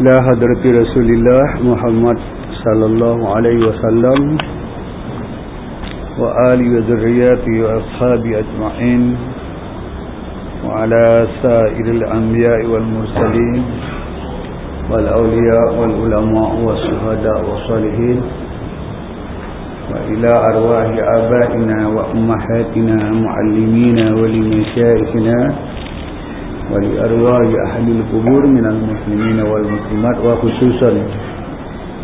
إلى حضرة رسول الله محمد صلى الله عليه وسلم وآله وذرياته وأصحابه أجمعين وعلى سائر الأنبياء والمرسلين والأولياء والعلماء والشهداء والصالحين وإلى أرواح آبائنا وأمهاتنا معلمينا ولمشايخنا ولأرواح أهل القبور من المسلمين والمسلمات وخصوصا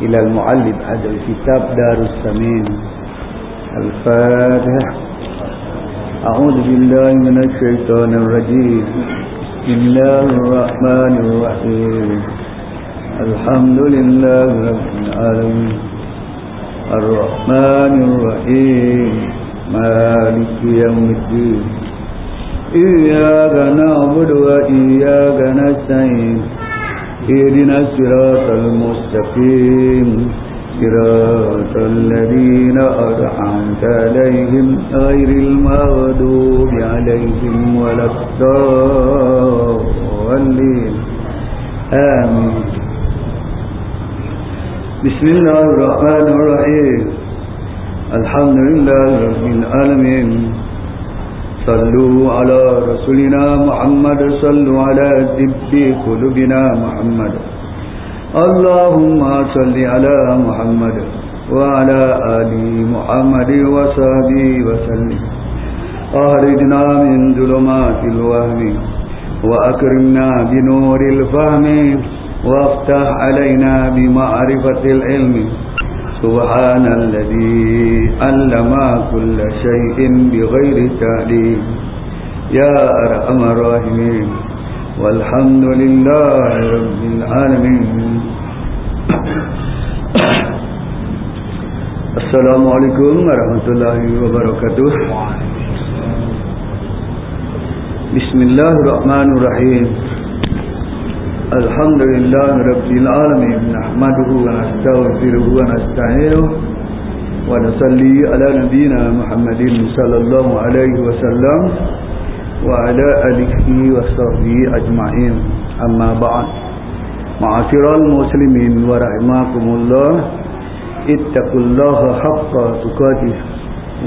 إلى المعلم هذا الكتاب دار السمين. الفاتح أعوذ بالله من الشيطان الرجيم. بسم الله الرحمن الرحيم. الحمد لله رب العالمين. الرحمن الرحيم. مالك يوم الدين. إياك نعبد وإياك نستعين إهدنا الصراط المستقيم. صراط الذين أنعمت عليهم غير المغضوب عليهم ولا الضالين. آمين. بسم الله الرحمن الرحيم الحمد لله رب العالمين. صلوا على رسولنا محمد صلوا على ذب قلوبنا محمد. اللهم صل على محمد وعلى آل محمد وصحبه وسلم. أخرجنا من ظلمات الوهم وأكرمنا بنور الفهم وافتح علينا بمعرفة العلم. سبحان الذي علم كل شيء بغير تعليم. يا أرحم الراحمين. والحمد لله رب العالمين. السلام عليكم ورحمة الله وبركاته. بسم الله الرحمن الرحيم. الحمد لله رب العالمين نحمده ونستغفره ونستعينه ونصلي على نبينا محمد صلى الله عليه وسلم وعلى آله وصحبه أجمعين أما بعد معاشر المسلمين ورحمكم الله اتقوا الله حق تقاته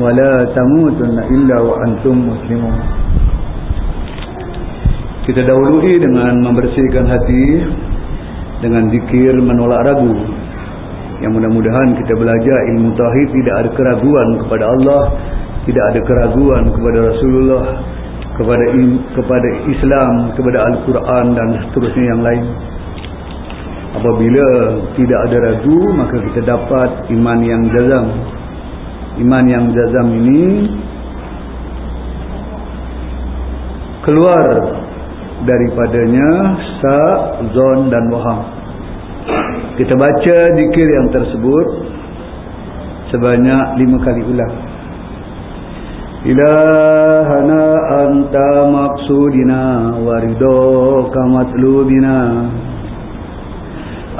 ولا تموتن إلا وأنتم مسلمون kita dahului dengan membersihkan hati dengan zikir menolak ragu. Yang mudah-mudahan kita belajar ilmu tauhid tidak ada keraguan kepada Allah tidak ada keraguan kepada Rasulullah kepada kepada Islam kepada Al-Quran dan seterusnya yang lain. Apabila tidak ada ragu maka kita dapat iman yang jazam. Iman yang jazam ini keluar daripadanya sa, zon dan waham. Kita baca zikir yang tersebut sebanyak lima kali ulang. Ilahana anta maksudina waridoka matlubina.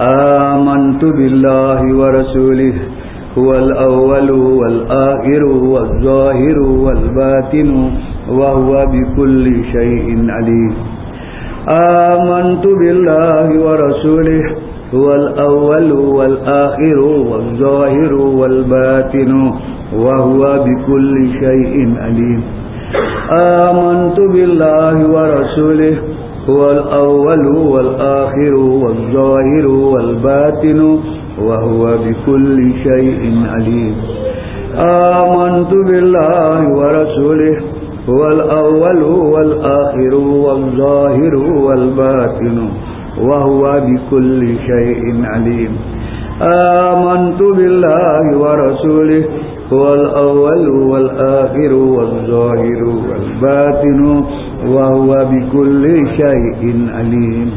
Amantu billahi wa rasulih. Huwal awwalu wal akhiru wal zahiru wal batinu. Wa huwa bikulli syai'in alim آمنت بالله ورسوله هو الأول والآخر والظاهر والباطن وهو بكل شيء عليم. آمنت بالله ورسوله هو الأول والآخر والظاهر والباطن وهو بكل شيء عليم. آمنت بالله ورسوله هو الأول والآخر والظاهر والباطن وهو بكل شيء عليم آمنت بالله ورسوله هو الأول والآخر والظاهر والباطن وهو بكل شيء عليم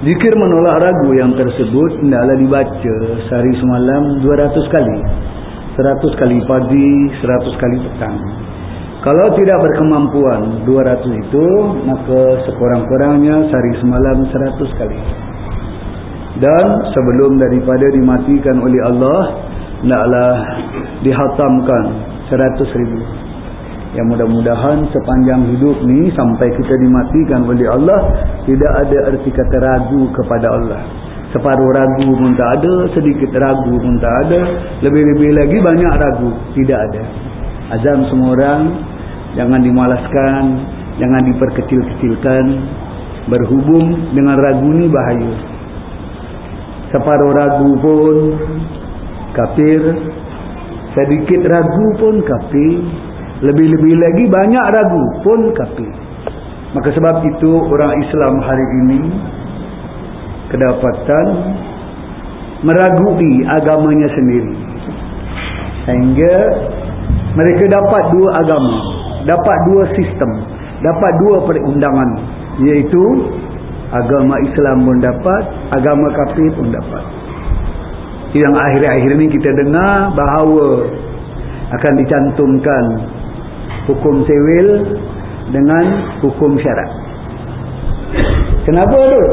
Zikir menolak ragu yang tersebut hendaklah dibaca sehari semalam 200 kali. 100 kali pagi, 100 kali petang. Kalau tidak berkemampuan 200 itu maka sekurang-kurangnya sehari semalam 100 kali. Dan sebelum daripada dimatikan oleh Allah naklah dihatamkan 100 ribu. yang mudah-mudahan sepanjang hidup ni sampai kita dimatikan oleh Allah tidak ada erti kata ragu kepada Allah separuh ragu pun tak ada sedikit ragu pun tak ada lebih-lebih lagi banyak ragu tidak ada azam semua orang jangan dimalaskan jangan diperkecil-kecilkan. Berhubung dengan ragu ni bahaya. Separuh ragu pun kafir sedikit ragu pun kafir lebih-lebih lagi banyak ragu pun kafir. Maka sebab itu orang Islam hari ini kedapatan meragui agamanya sendiri. Sehingga mereka dapat dua agama dapat dua sistem. Dapat dua perundangan. Iaitu agama Islam pun dapat agama kafir pun dapat. Yang akhir-akhir ini kita dengar bahawa akan dicantumkan hukum sewil dengan hukum syarat. Kenapa tu?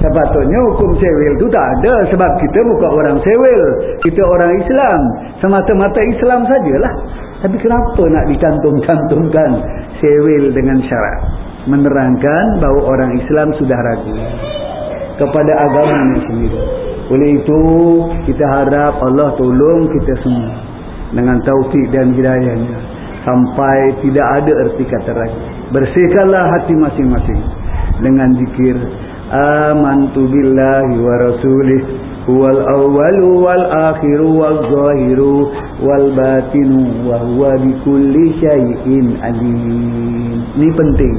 sepatutnya hukum sewil tu tak ada sebab kita bukan orang sewil. Kita orang Islam. Semata-mata Islam sajalah tapi kenapa nak dicantum-cantumkan sewil dengan syarat? Menerangkan bahawa orang Islam sudah ragu kepada agamanya sendiri. Oleh itu kita harap Allah tolong kita semua dengan taufik dan hidayahnya sampai tidak ada erti kata ragu. Bersihkanlah hati masing-masing dengan zikir amantu billahi wa rasulih wal wal zahiru wal batinu wa huwa bikulli syai'in alim. Ini penting.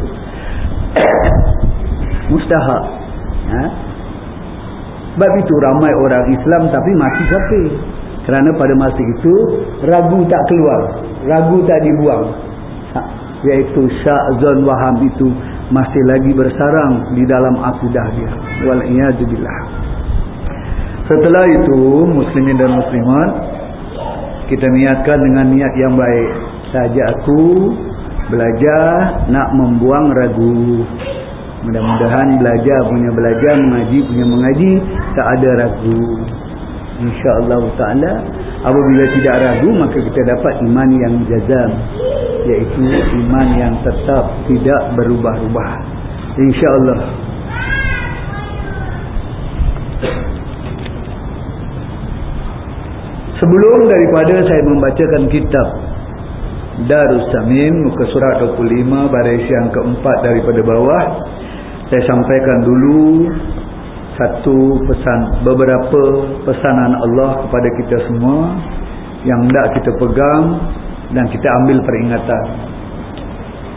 Mustahak. Ha? sebab itu ramai orang Islam tapi masih kafir kerana pada masa itu ragu tak keluar. Ragu tak dibuang. Ha? iaitu syak zon waham itu masih lagi bersarang di dalam akidah dia. Wal'iyazubillah setelah itu muslimin dan muslimat kita niatkan dengan niat yang baik. Saja aku belajar nak membuang ragu. Mudah-mudahan belajar punya belajar mengaji punya mengaji tak ada ragu. Insyaallah taala apabila tidak ragu maka kita dapat iman yang jazam iaitu iman yang tetap tidak berubah-ubah. Insyaallah sebelum daripada saya membacakan kitab Darus Samin muka surat 25 baris yang keempat daripada bawah saya sampaikan dulu satu pesan beberapa pesanan Allah kepada kita semua yang hendak kita pegang dan kita ambil peringatan.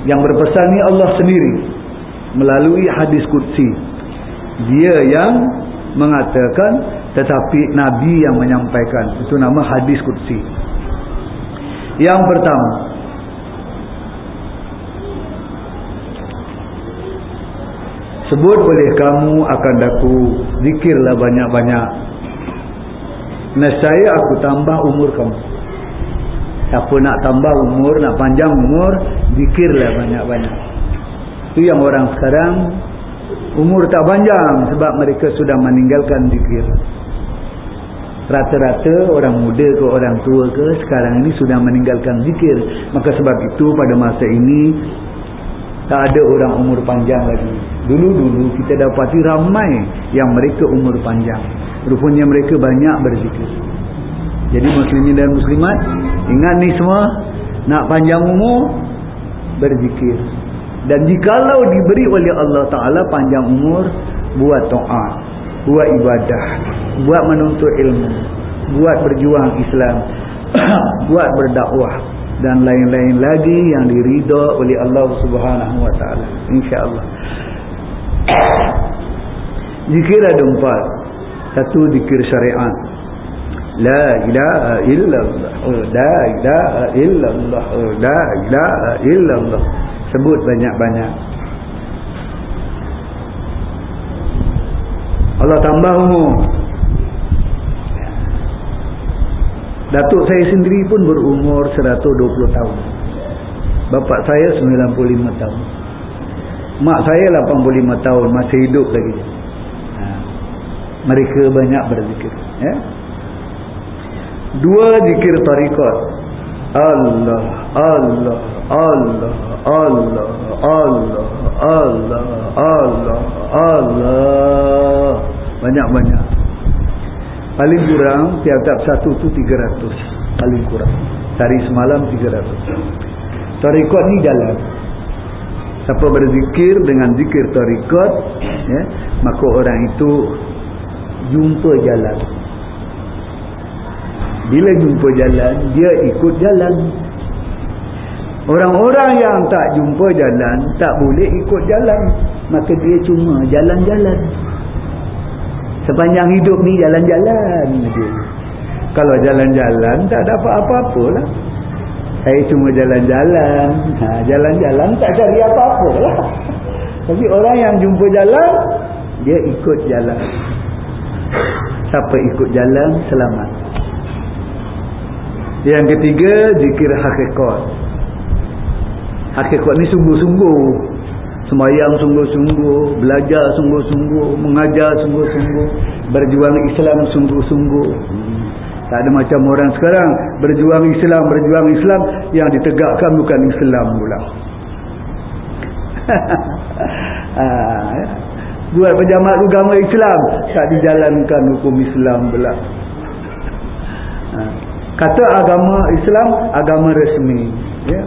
Yang berpesan ni Allah sendiri melalui hadis kudsi dia yang mengatakan tetapi Nabi yang menyampaikan. Itu nama hadis kudsi yang pertama. Sebut oleh kamu akan daku. Zikirlah banyak-banyak. Nescaya aku tambah umur kamu. Siapa nak tambah umur nak panjang umur zikirlah banyak-banyak. Itu yang orang sekarang umur tak panjang sebab mereka sudah meninggalkan zikir rata-rata orang muda ke orang tua ke sekarang ini sudah meninggalkan zikir. Maka sebab itu pada masa ini tak ada orang umur panjang lagi. Dulu-dulu kita dapati ramai yang mereka umur panjang. Rupanya mereka banyak berzikir. Jadi muslimin dan muslimat ingat ni semua nak panjang umur berzikir. Dan jikalau diberi oleh Allah Ta'ala panjang umur buat doa buat ibadah. Buat menuntut ilmu. Buat berjuang Islam. Buat berdakwah. Dan lain-lain lagi yang diridha oleh Allah Subhanahu wa taala. Insyaallah. Zikir ada empat. Satu zikir syariat. La ilaha illallah. Oh, la ilaha illallah. Oh, la ilaha illallah. Sebut banyak-banyak Allah tambah umur Datuk saya sendiri pun berumur 120 tahun. Bapak saya 95 tahun. Mak saya 85 tahun masih hidup lagi. Ha. Mereka banyak berzikir. Ya? Dua zikir tarikat. Allah, Allah, Allah Allah Allah Allah Allah. Allah banyak-banyak. Paling kurang tiap-tiap satu tu 300 paling kurang. Hari semalam 300 tarikot ni jalan. Siapa berzikir dengan zikir tarikot ya, maka orang itu jumpa jalan bila jumpa jalan dia ikut jalan. Orang-orang yang tak jumpa jalan tak boleh ikut jalan. Maka dia cuma jalan-jalan. Sepanjang hidup ni jalan-jalan kalau jalan-jalan tak dapat apa-apa lah saya cuma jalan-jalan. Ha, jalan-jalan tak cari apa-apa lah tapi orang yang jumpa jalan dia ikut jalan. Siapa ikut jalan selamat yang ketiga zikir hakikat. Hakikat ni sungguh-sungguh. Semayang sungguh-sungguh belajar sungguh-sungguh mengajar sungguh-sungguh berjuang Islam sungguh-sungguh. Tak ada macam orang sekarang berjuang Islam berjuang Islam yang ditegakkan bukan Islam pula. Ha, ya. buat pejamat agama Islam tak dijalankan hukum Islam pula. Ha. Kata agama Islam agama resmi. Ya.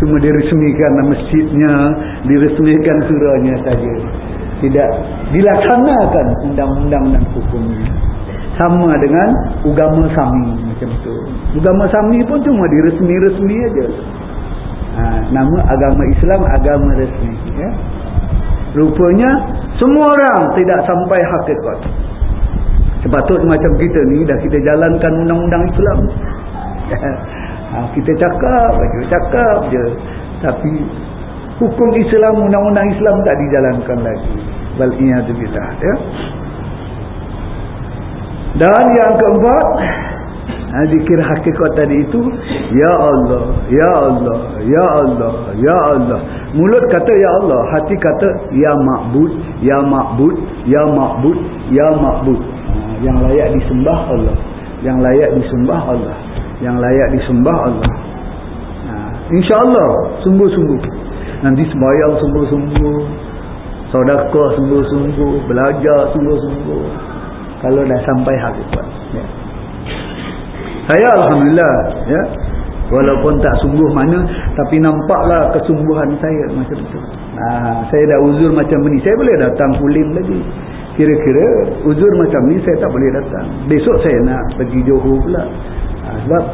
Cuma diresmikan masjidnya diresmikan surahnya saja. Tidak dilaksanakan undang-undang dan hukumnya. Sama dengan agama sami macam tu. Agama sami pun cuma diresmi-resmi aja. Ha, nama agama Islam agama resmi ya. Rupanya semua orang tidak sampai hakikat sepatut macam kita ni dah kita jalankan undang-undang Islam. Ha, kita cakap aja cakap je. Tapi hukum Islam undang-undang Islam tak dijalankan lagi. Wal iyadu billah ya. Dan yang keempat ha, zikir hakikat tadi itu ya Allah ya Allah ya Allah ya Allah. Mulut kata ya Allah hati kata ya makbud ya makbud ya makbud ya makbud yang layak disembah Allah. Yang layak disembah Allah. Yang layak disembah Allah. Ha, insyaAllah sungguh-sungguh. Nanti sembahyang sungguh-sungguh. Sodakah sungguh-sungguh. Belajar sungguh-sungguh. Kalau dah sampai hakikat ya. saya Alhamdulillah ya. Walaupun tak sungguh mana tapi nampaklah kesungguhan saya macam itu ha, saya dah uzur macam ni. Saya boleh datang kulim lagi kira-kira uzur macam ni saya tak boleh datang. Besok saya nak pergi Johor pula. Sebab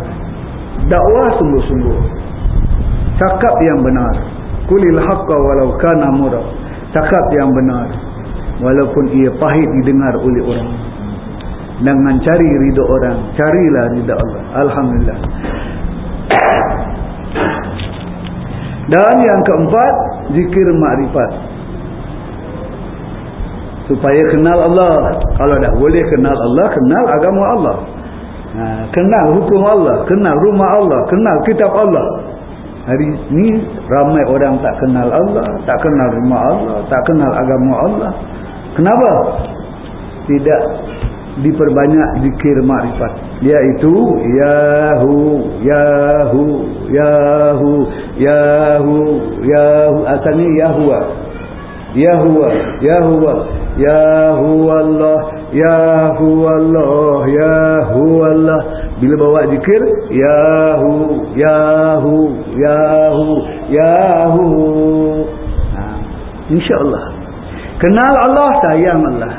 dakwah sungguh-sungguh. Cakap yang benar. Kulil haqqa walau kana murah cakap yang benar. Walaupun ia pahit didengar oleh orang. Dengan cari ridha orang carilah ridha Allah. Alhamdulillah. Dan yang keempat zikir makrifat supaya kenal Allah kalau dah boleh kenal Allah kenal agama Allah Ha, kenal hukum Allah, kenal rumah Allah, kenal kitab Allah. Hari ini ramai orang tak kenal Allah, tak kenal rumah Allah, tak kenal agama Allah. Kenapa? Tidak diperbanyak zikir makrifat. Iaitu Yahu, Yahu, Yahu, Yahu, Yahu. Asalnya Yahuwa. Yahuwa, Yahuwa, Yahuwa Allah. Ya Allah Ya Allah Bila bawa zikir Yahu Yahu Yahu Yahu ha. InsyaAllah Kenal Allah Sayang Allah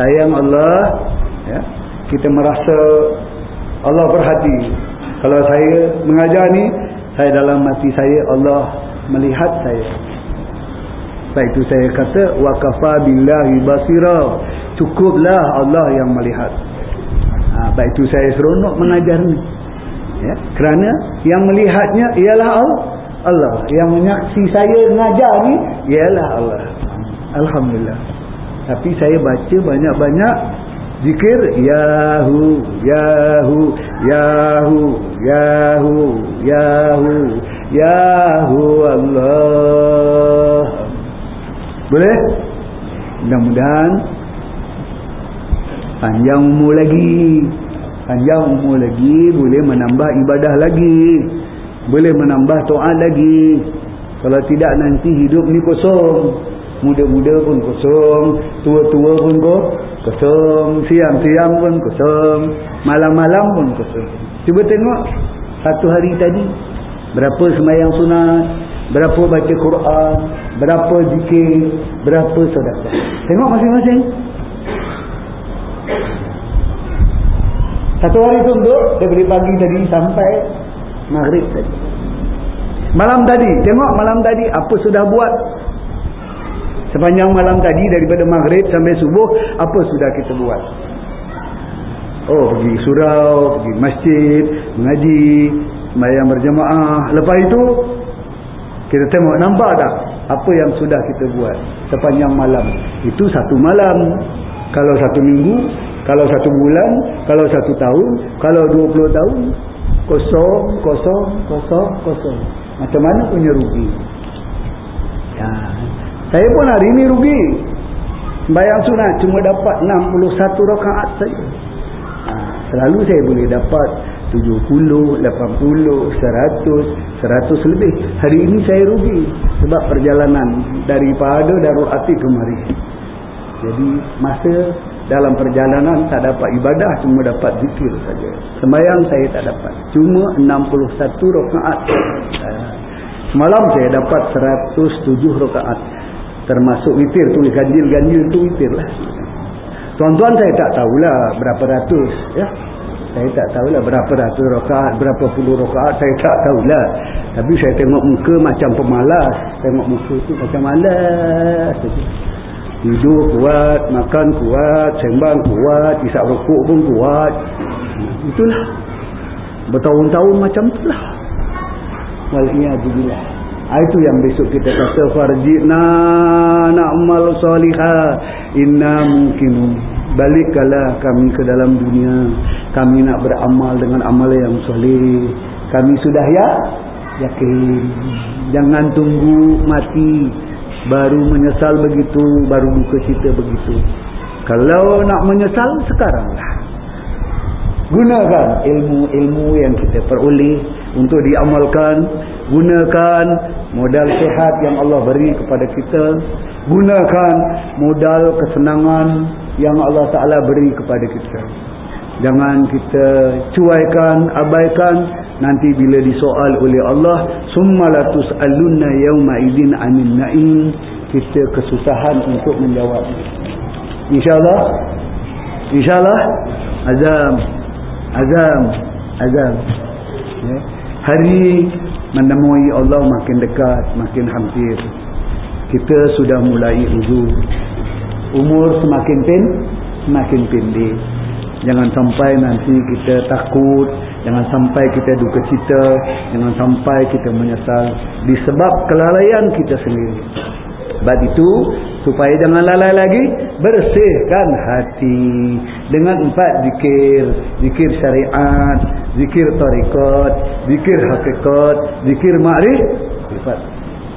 Sayang Allah ya. Kita merasa Allah berhati Kalau saya mengajar ni Saya dalam mati saya Allah melihat saya Sebab itu saya kata Wakafa billahi basirah cukuplah Allah yang melihat. Ha, baik itu saya seronok mengajar ni ya, kerana yang melihatnya ialah Allah. Yang menyaksi saya mengajar ni ialah Allah. Alhamdulillah. Tapi saya baca banyak-banyak zikir Yahu Yahu Yahu Yahu Yahu Yahu Allah boleh? mudah-mudahan panjang umur lagi. Panjang umur lagi boleh menambah ibadah lagi. Boleh menambah to'at lagi. Kalau tidak nanti hidup ni kosong. Muda-muda pun kosong. Tua-tua pun kosong. Siang-siang pun kosong. Malam-malam pun kosong. Cuba tengok satu hari tadi berapa semayang sunat berapa baca Quran berapa zikir berapa sedekah. Tengok masing-masing. Satu hari tu duduk dari pagi tadi sampai maghrib tadi. Malam tadi tengok malam tadi apa sudah buat. Sepanjang malam tadi daripada maghrib sampai subuh apa sudah kita buat? Oh pergi surau pergi masjid mengaji sembahyang berjemaah lepas itu kita tengok nampak tak apa yang sudah kita buat sepanjang malam? Itu satu malam. Kalau satu minggu kalau satu bulan kalau satu tahun kalau dua puluh tahun kosong kosong kosong kosong. Macam mana punya rugi? Ya. saya pun hari ini rugi. Bayang sunat cuma dapat 61 rakaat saja. Ha. selalu saya boleh dapat 70, 80, 100 100 lebih. Hari ini saya rugi sebab perjalanan daripada Darul Ati kemari. Jadi masa dalam perjalanan tak dapat ibadah cuma dapat zikir saja. Sembahyang saya tak dapat. Cuma 61 rakaat. Semalam saya dapat 107 rakaat. Termasuk witir tulis ganjil-ganjil tu witir lah. Tuan-tuan saya tak tahulah berapa ratus ya saya tak tahulah berapa ratus rakaat berapa puluh rakaat saya tak tahulah. Tapi saya tengok muka macam pemalas tengok muka tu macam malas. Tidur kuat makan kuat sembang kuat isap rokok pun kuat. Itulah. Bertahun-tahun macam itulah. Waliyahzubillah ah, itu yang besok kita kata farjina na'mal salihah inna mungkin baliklah kami ke dalam dunia. Kami nak beramal dengan amal yang soleh. Kami sudah ya yakin. Jangan tunggu mati. Baru menyesal begitu baru buka cerita begitu. Kalau nak menyesal sekaranglah. Gunakan ilmu-ilmu yang kita peroleh untuk diamalkan gunakan modal sehat yang Allah beri kepada kita. Gunakan modal kesenangan yang Allah Ta'ala beri kepada kita. Jangan kita cuaikan abaikan nanti bila disoal oleh Allah. Summalatus alunna yauma idin anin naim. Kita kesusahan untuk menjawab. Insyaallah. Insyaallah. Azam. Azam. Azam. Ya. hari menemui Allah makin dekat makin hampir. Kita sudah mulai uzur umur semakin pen semakin pendek jangan sampai nanti kita takut jangan sampai kita duka cita jangan sampai kita menyesal disebab kelalaian kita sendiri sebab itu supaya jangan lalai lagi bersihkan hati dengan empat zikir. Zikir syariat zikir tarikat zikir hakikat zikir ma'rif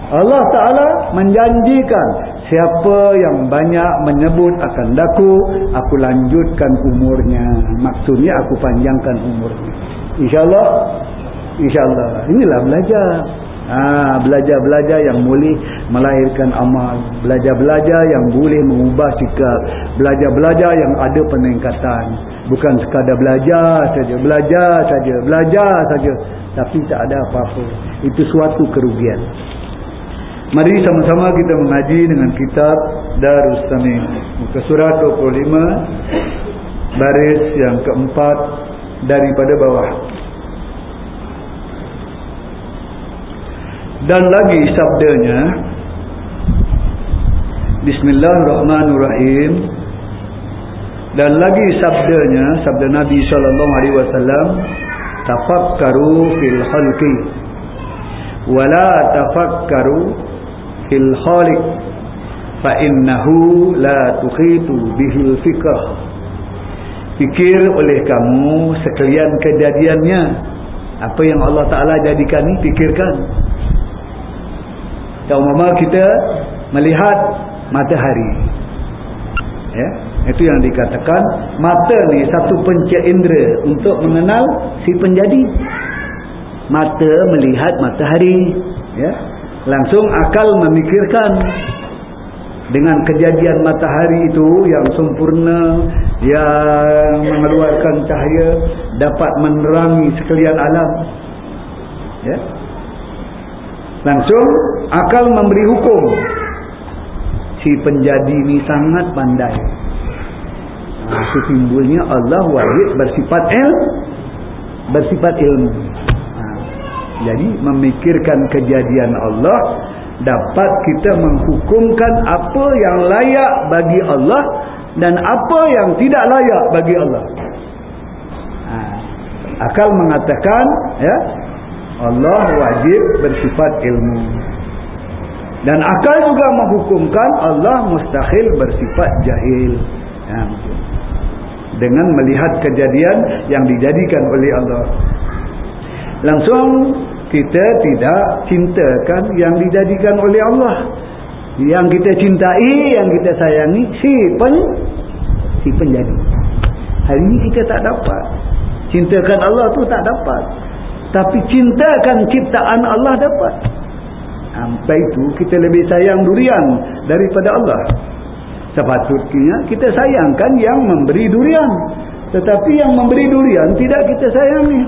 Allah Ta'ala menjanjikan siapa yang banyak menyebut akan daku aku lanjutkan umurnya. Maksudnya aku panjangkan umurnya. insyaAllah insyaAllah. Inilah belajar ha, belajar-belajar yang boleh melahirkan amal. Belajar-belajar yang boleh mengubah sikap. Belajar-belajar yang ada peningkatan. Bukan sekadar belajar saja belajar saja belajar saja. Tapi tak ada apa-apa. Itu suatu kerugian. Mari sama-sama kita mengaji dengan kitab Darus. Muka surat 25 baris yang keempat daripada bawah. Dan lagi sabdanya Bismillahirrahmanirrahim. Dan lagi sabdanya, sabda Nabi sallallahu alaihi wasallam, tafakkaru fil khalqi wala tafakkaru fil khaliq fa innahu la tuhitu bihil fikr fikir oleh kamu sekalian kejadiannya. Apa yang Allah Taala jadikan ni fikirkan kalau mama kita melihat matahari. Ya itu yang dikatakan mata ni satu penca indera untuk mengenal si penjadi. Mata melihat matahari ya. Langsung akal memikirkan dengan kejadian matahari itu yang sempurna yang mengeluarkan cahaya dapat menerangi sekalian alam. Ya langsung akal memberi hukum si penjadi ini sangat pandai nah, itu timbulnya Allah wajib bersifat il bersifat ilmu jadi memikirkan kejadian Allah dapat kita menghukumkan apa yang layak bagi Allah dan apa yang tidak layak bagi Allah. Ha. Akal mengatakan ya Allah wajib bersifat ilmu. Dan akal juga menghukumkan Allah mustahil bersifat jahil. Ya, dengan melihat kejadian yang dijadikan oleh Allah. Langsung kita tidak cintakan yang dijadikan oleh Allah yang kita cintai yang kita sayangi si pen si penjadi hari ini kita tak dapat cintakan Allah tu tak dapat tapi cintakan ciptaan Allah dapat sampai itu kita lebih sayang durian daripada Allah sepatutnya kita sayangkan yang memberi durian tetapi yang memberi durian tidak kita sayangi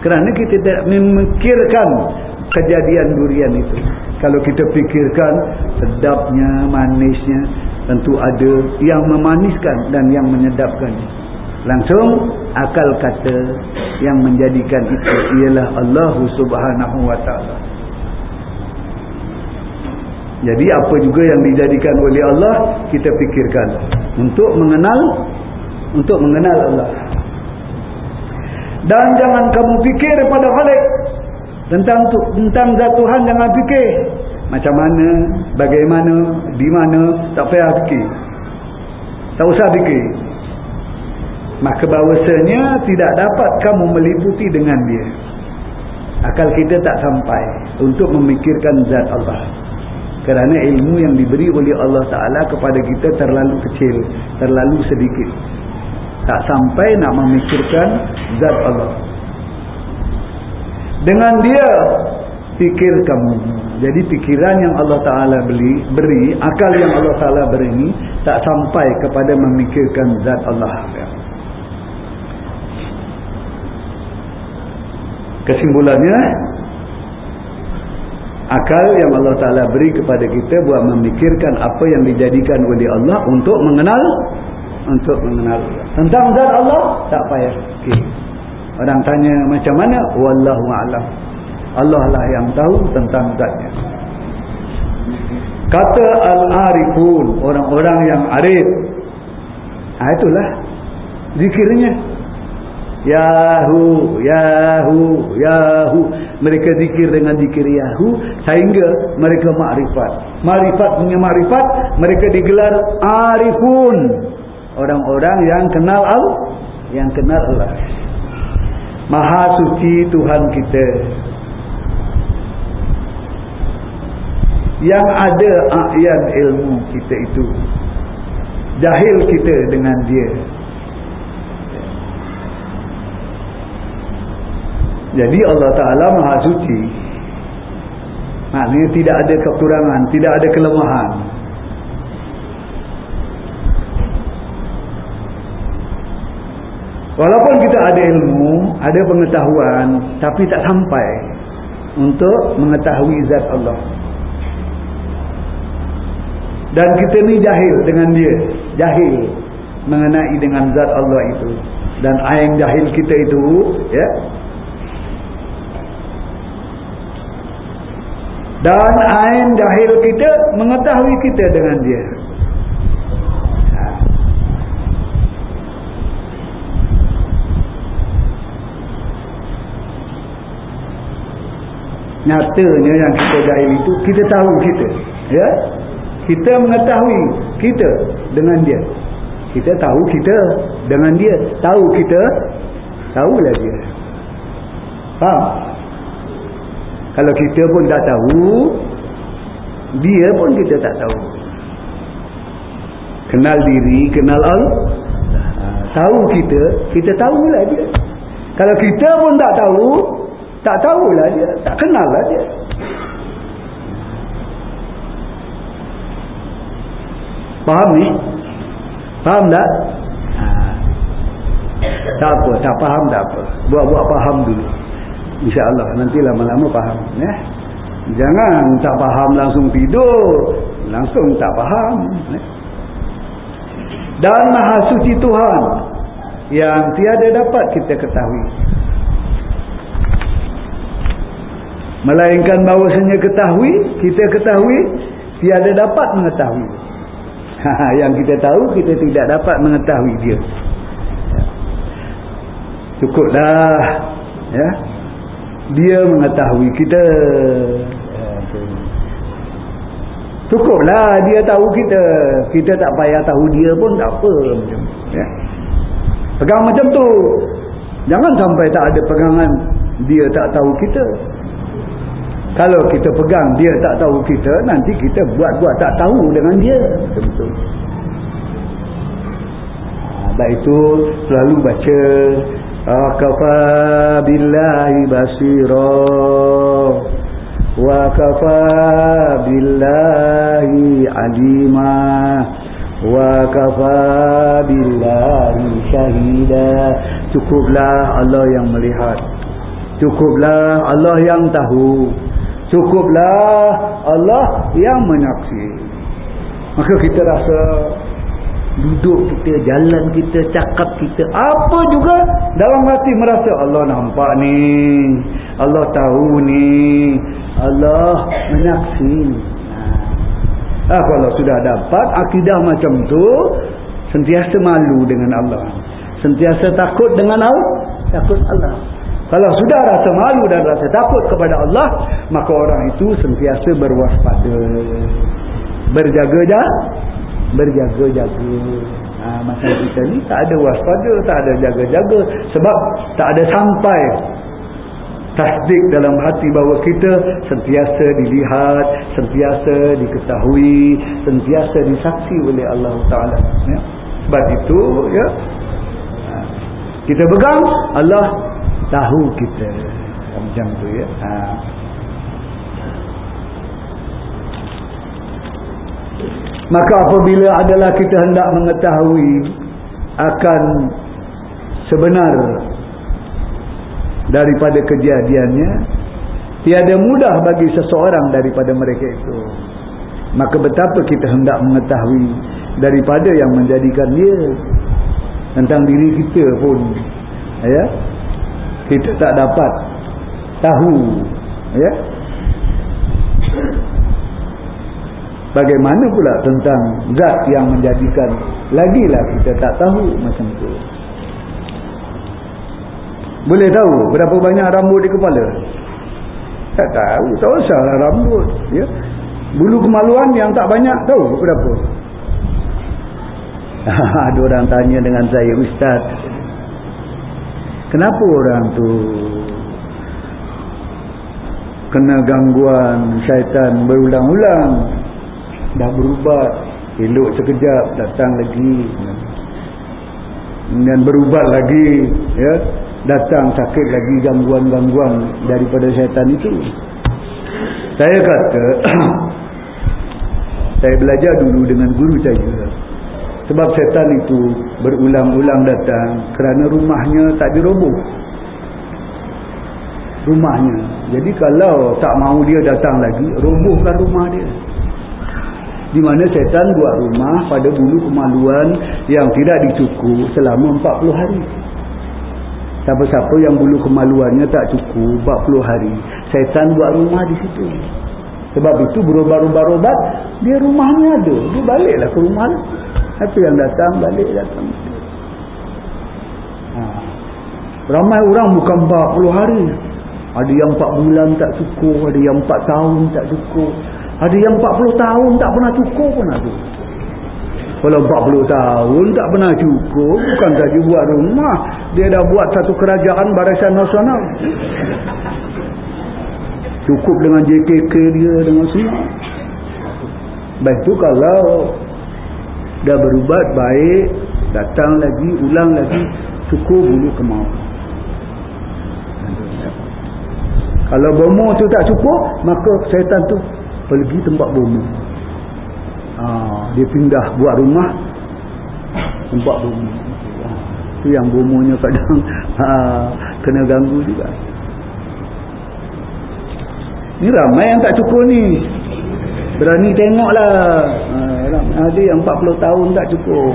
kerana kita tidak memikirkan kejadian durian itu. Kalau kita fikirkan sedapnya, manisnya, tentu ada yang memaniskan dan yang menyedapkan. Langsung akal kata yang menjadikan itu ialah Allah Subhanahu wa taala. Jadi apa juga yang dijadikan oleh Allah kita fikirkan untuk mengenal untuk mengenal Allah. Dan jangan kamu fikir pada Khalik. Tentang tentang zat Tuhan jangan fikir. Macam mana, bagaimana, di mana, tak payah fikir. Tak usah fikir. Maka bahawasanya tidak dapat kamu meliputi dengan dia. Akal kita tak sampai untuk memikirkan zat Allah. Kerana ilmu yang diberi oleh Allah Ta'ala kepada kita terlalu kecil, terlalu sedikit tak sampai nak memikirkan zat Allah dengan dia fikir kamu jadi fikiran yang Allah Ta'ala beri, akal yang Allah Ta'ala beri ini tak sampai kepada memikirkan zat Allah kesimpulannya akal yang Allah Ta'ala beri kepada kita buat memikirkan apa yang dijadikan oleh Allah untuk mengenal untuk mengenal. Tentang zat Allah tak payah okay. orang tanya macam mana? Wallahu a'lam. Allah lah yang tahu tentang zatnya. Kata al-arifun orang-orang yang arif. Ha, itulah zikirnya Yahu, Yahu, Yahu. Mereka zikir dengan zikir Yahu. Sehingga mereka makrifat. Makrifat punya makrifat. Mereka digelar Arifun orang-orang yang kenal Allah yang kenal Allah maha suci Tuhan kita yang ada ayat ilmu kita itu jahil kita dengan dia jadi Allah Ta'ala maha suci maknanya tidak ada kekurangan tidak ada kelemahan Walaupun kita ada ilmu, ada pengetahuan, tapi tak sampai untuk mengetahui zat Allah. Dan kita ni jahil dengan dia, jahil mengenai dengan zat Allah itu. Dan ayam jahil kita itu, ya. Dan ayam jahil kita mengetahui kita dengan dia. nyatanya yang kita jahil itu kita tahu kita. Ya? Kita mengetahui kita dengan dia. Kita tahu kita dengan dia. Tahu kita tahulah dia. Faham kalau kita pun tak tahu dia pun kita tak tahu kenal diri kenal Allah tahu kita kita tahulah dia kalau kita pun tak tahu Tak tahulah dia. Tak kenal lah dia. Faham ni? Faham tak? Ha. Tak apa. Tak faham tak apa. Buat-buat faham dulu. InsyaAllah. Nanti lama-lama faham. Ya? Jangan tak faham langsung tidur. Langsung tak faham. Ya? Dan maha suci Tuhan. Yang tiada dapat kita ketahui. Melainkan bahawasanya ketahui. Kita ketahui. Tiada dapat mengetahui. yang kita tahu kita tidak dapat mengetahui dia. Cukuplah ya. Dia mengetahui kita. Cukuplah dia tahu kita. Kita tak payah tahu dia pun tak apa macam ya. Pegang macam tu. Jangan sampai tak ada pegangan dia tak tahu kita. Kalau kita pegang dia tak tahu kita, nanti kita buat-buat tak tahu dengan dia. Betul-betul. Sebab itu selalu baca Basira Wa kafa billahi alima Wa kafa billahi syahida Cukuplah Allah yang melihat. Cukuplah Allah yang tahu. Cukuplah Allah yang menyaksi. Maka kita rasa duduk kita, jalan kita, cakap kita, apa juga dalam hati merasa Allah nampak ni. Allah tahu ni. Allah menyaksi ni. Ah, kalau sudah dapat akidah macam tu, sentiasa malu dengan Allah. Sentiasa takut dengan Allah. Takut Allah. Kalau sudah rasa malu dan rasa takut kepada Allah, maka orang itu sentiasa berwaspada. Berjaga-jaga. Berjaga-jaga. Ha, macam kita ni tak ada waspada, tak ada jaga-jaga. Sebab tak ada sampai tasdik dalam hati bahawa kita sentiasa dilihat, sentiasa diketahui, sentiasa disaksi oleh Allah Ta'ala. Ya? Sebab itu, ya, ha, kita pegang Allah tahu kita macam tu ya ha. Maka apabila adalah kita hendak mengetahui akan sebenar daripada kejadiannya tiada mudah bagi seseorang daripada mereka itu. Maka betapa kita hendak mengetahui daripada yang menjadikan dia tentang diri kita pun ya kita tak dapat tahu ya bagaimana pula tentang zat yang menjadikan lagilah kita tak tahu macam tu? Boleh tahu berapa banyak rambut di kepala? Tak tahu tak usahlah rambut ya. Bulu kemaluan yang tak banyak tahu berapa? Ada orang tanya dengan saya ustaz Kenapa orang tu kena gangguan syaitan berulang-ulang dah berubat elok sekejap datang lagi kemudian berubat lagi ya datang sakit lagi gangguan-gangguan daripada syaitan itu saya kata saya belajar dulu dengan guru saya sebab setan itu berulang-ulang datang kerana rumahnya tak diroboh. Rumahnya. Jadi kalau tak mahu dia datang lagi, robohkan rumah dia. Di mana setan buat rumah pada bulu kemaluan yang tidak dicukup selama 40 hari. Siapa-siapa yang bulu kemaluannya tak cukup 40 hari, setan buat rumah di situ. Sebab itu berobat-obat, dia rumahnya ada. Dia baliklah ke rumah. Siapa yang datang balik datang. Ha. Ramai orang bukan 40 hari. Ada yang 4 bulan tak cukup, ada yang 4 tahun tak cukup. Ada yang 40 tahun tak pernah cukup pun ada. Kalau 40 tahun tak pernah cukup, bukan saja buat rumah, dia dah buat satu kerajaan barisan nasional. Cukup dengan JKK dia dengan semua. Baik tu kalau dah berubat baik datang lagi ulang lagi cukup bulu kemau kalau bomo tu tak cukup maka syaitan tu pergi tempat bomo ha, dia pindah buat rumah. Tempat bomo ha, tu yang bomonya kadang ha, kena ganggu juga. Ni ramai yang tak cukup ni. Berani tengoklah. Ha, ada yang 40 tahun tak cukup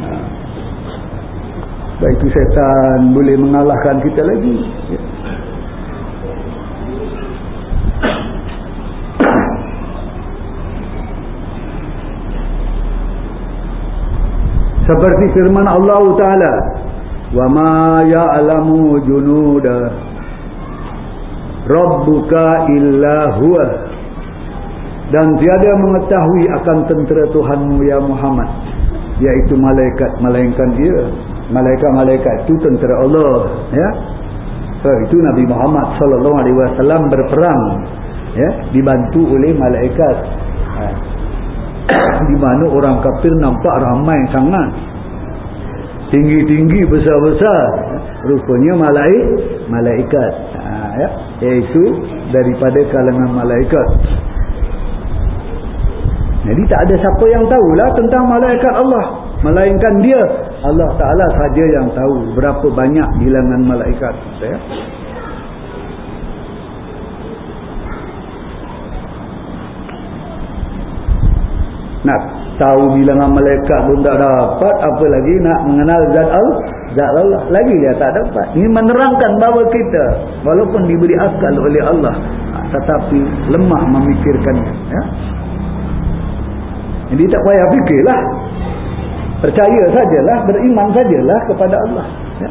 ha. baik itu setan boleh mengalahkan kita lagi seperti firman Allah Taala. Wa ma ya'lamu junuda. Rabbuka illa huwa. Dan tiada mengetahui akan tentera Tuhanmu ya Muhammad. Yaitu malaikat melainkan dia. Malaikat-malaikat itu tentera Allah ya. So, itu Nabi Muhammad sallallahu alaihi wasallam berperang ya dibantu oleh malaikat. Ha. Di mana orang kafir nampak ramai sangat. Tinggi-tinggi besar-besar. Rupanya malaik malaikat. Ha, ya. Iaitu daripada kalangan malaikat. Jadi tak ada siapa yang tahulah tentang malaikat Allah. Melainkan dia. Allah Ta'ala saja yang tahu berapa banyak bilangan malaikat. Ya nak tahu bilangan malaikat pun tak dapat apa lagi nak mengenal zat Allah zat Allah? Lagi dia tak dapat. Ini menerangkan bahawa kita walaupun diberi akal oleh Allah tetapi lemah memikirkannya ya? Jadi tak payah fikirlah. Percaya sajalah beriman sajalah kepada Allah ya?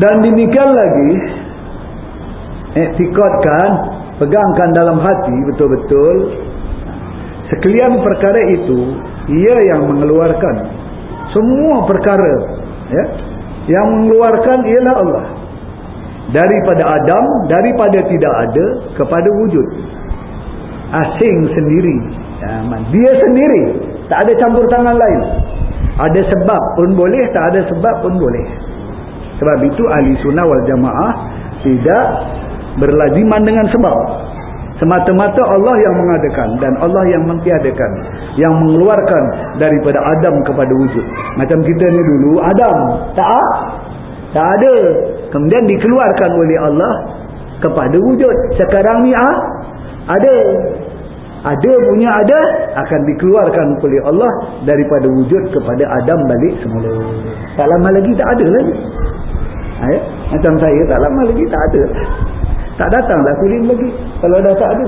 Dan demikian lagi etikotkan pegangkan dalam hati betul-betul sekalian perkara itu ia yang mengeluarkan semua perkara ya. Yang mengeluarkan ialah Allah. Daripada Adam daripada tidak ada kepada wujud. Asing sendiri. Ya, dia sendiri. Tak ada campur tangan lain. Ada sebab pun boleh tak ada sebab pun boleh. Sebab itu ahli sunnah wal jamaah tidak berlaziman dengan sebab Semata-mata Allah yang mengadakan dan Allah yang mentiadakan. Yang mengeluarkan daripada Adam kepada wujud. Macam kita ni dulu, Adam. Tak? Tak ada. Kemudian dikeluarkan oleh Allah kepada wujud. Sekarang ni ah, ada. Ada punya ada akan dikeluarkan oleh Allah daripada wujud kepada Adam balik semula. Tak lama lagi tak ada lagi. Ayat? Macam saya tak lama lagi tak ada. Tak datang dah kulit lagi. Kalau dah tak ada.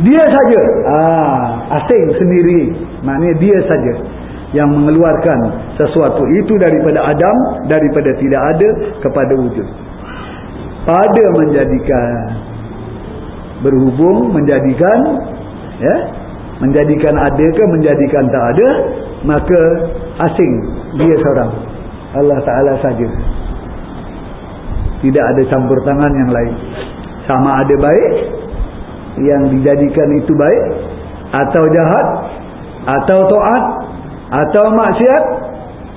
Dia saja. Ah, asing sendiri. Maknanya dia saja. Yang mengeluarkan sesuatu itu daripada Adam. Daripada tidak ada kepada wujud. Pada menjadikan. Berhubung. Menjadikan. Ya. Menjadikan ada ke menjadikan tak ada. Maka asing. Dia seorang. Allah Ta'ala saja tidak ada campur tangan yang lain sama ada baik yang dijadikan itu baik atau jahat atau to'at atau maksiat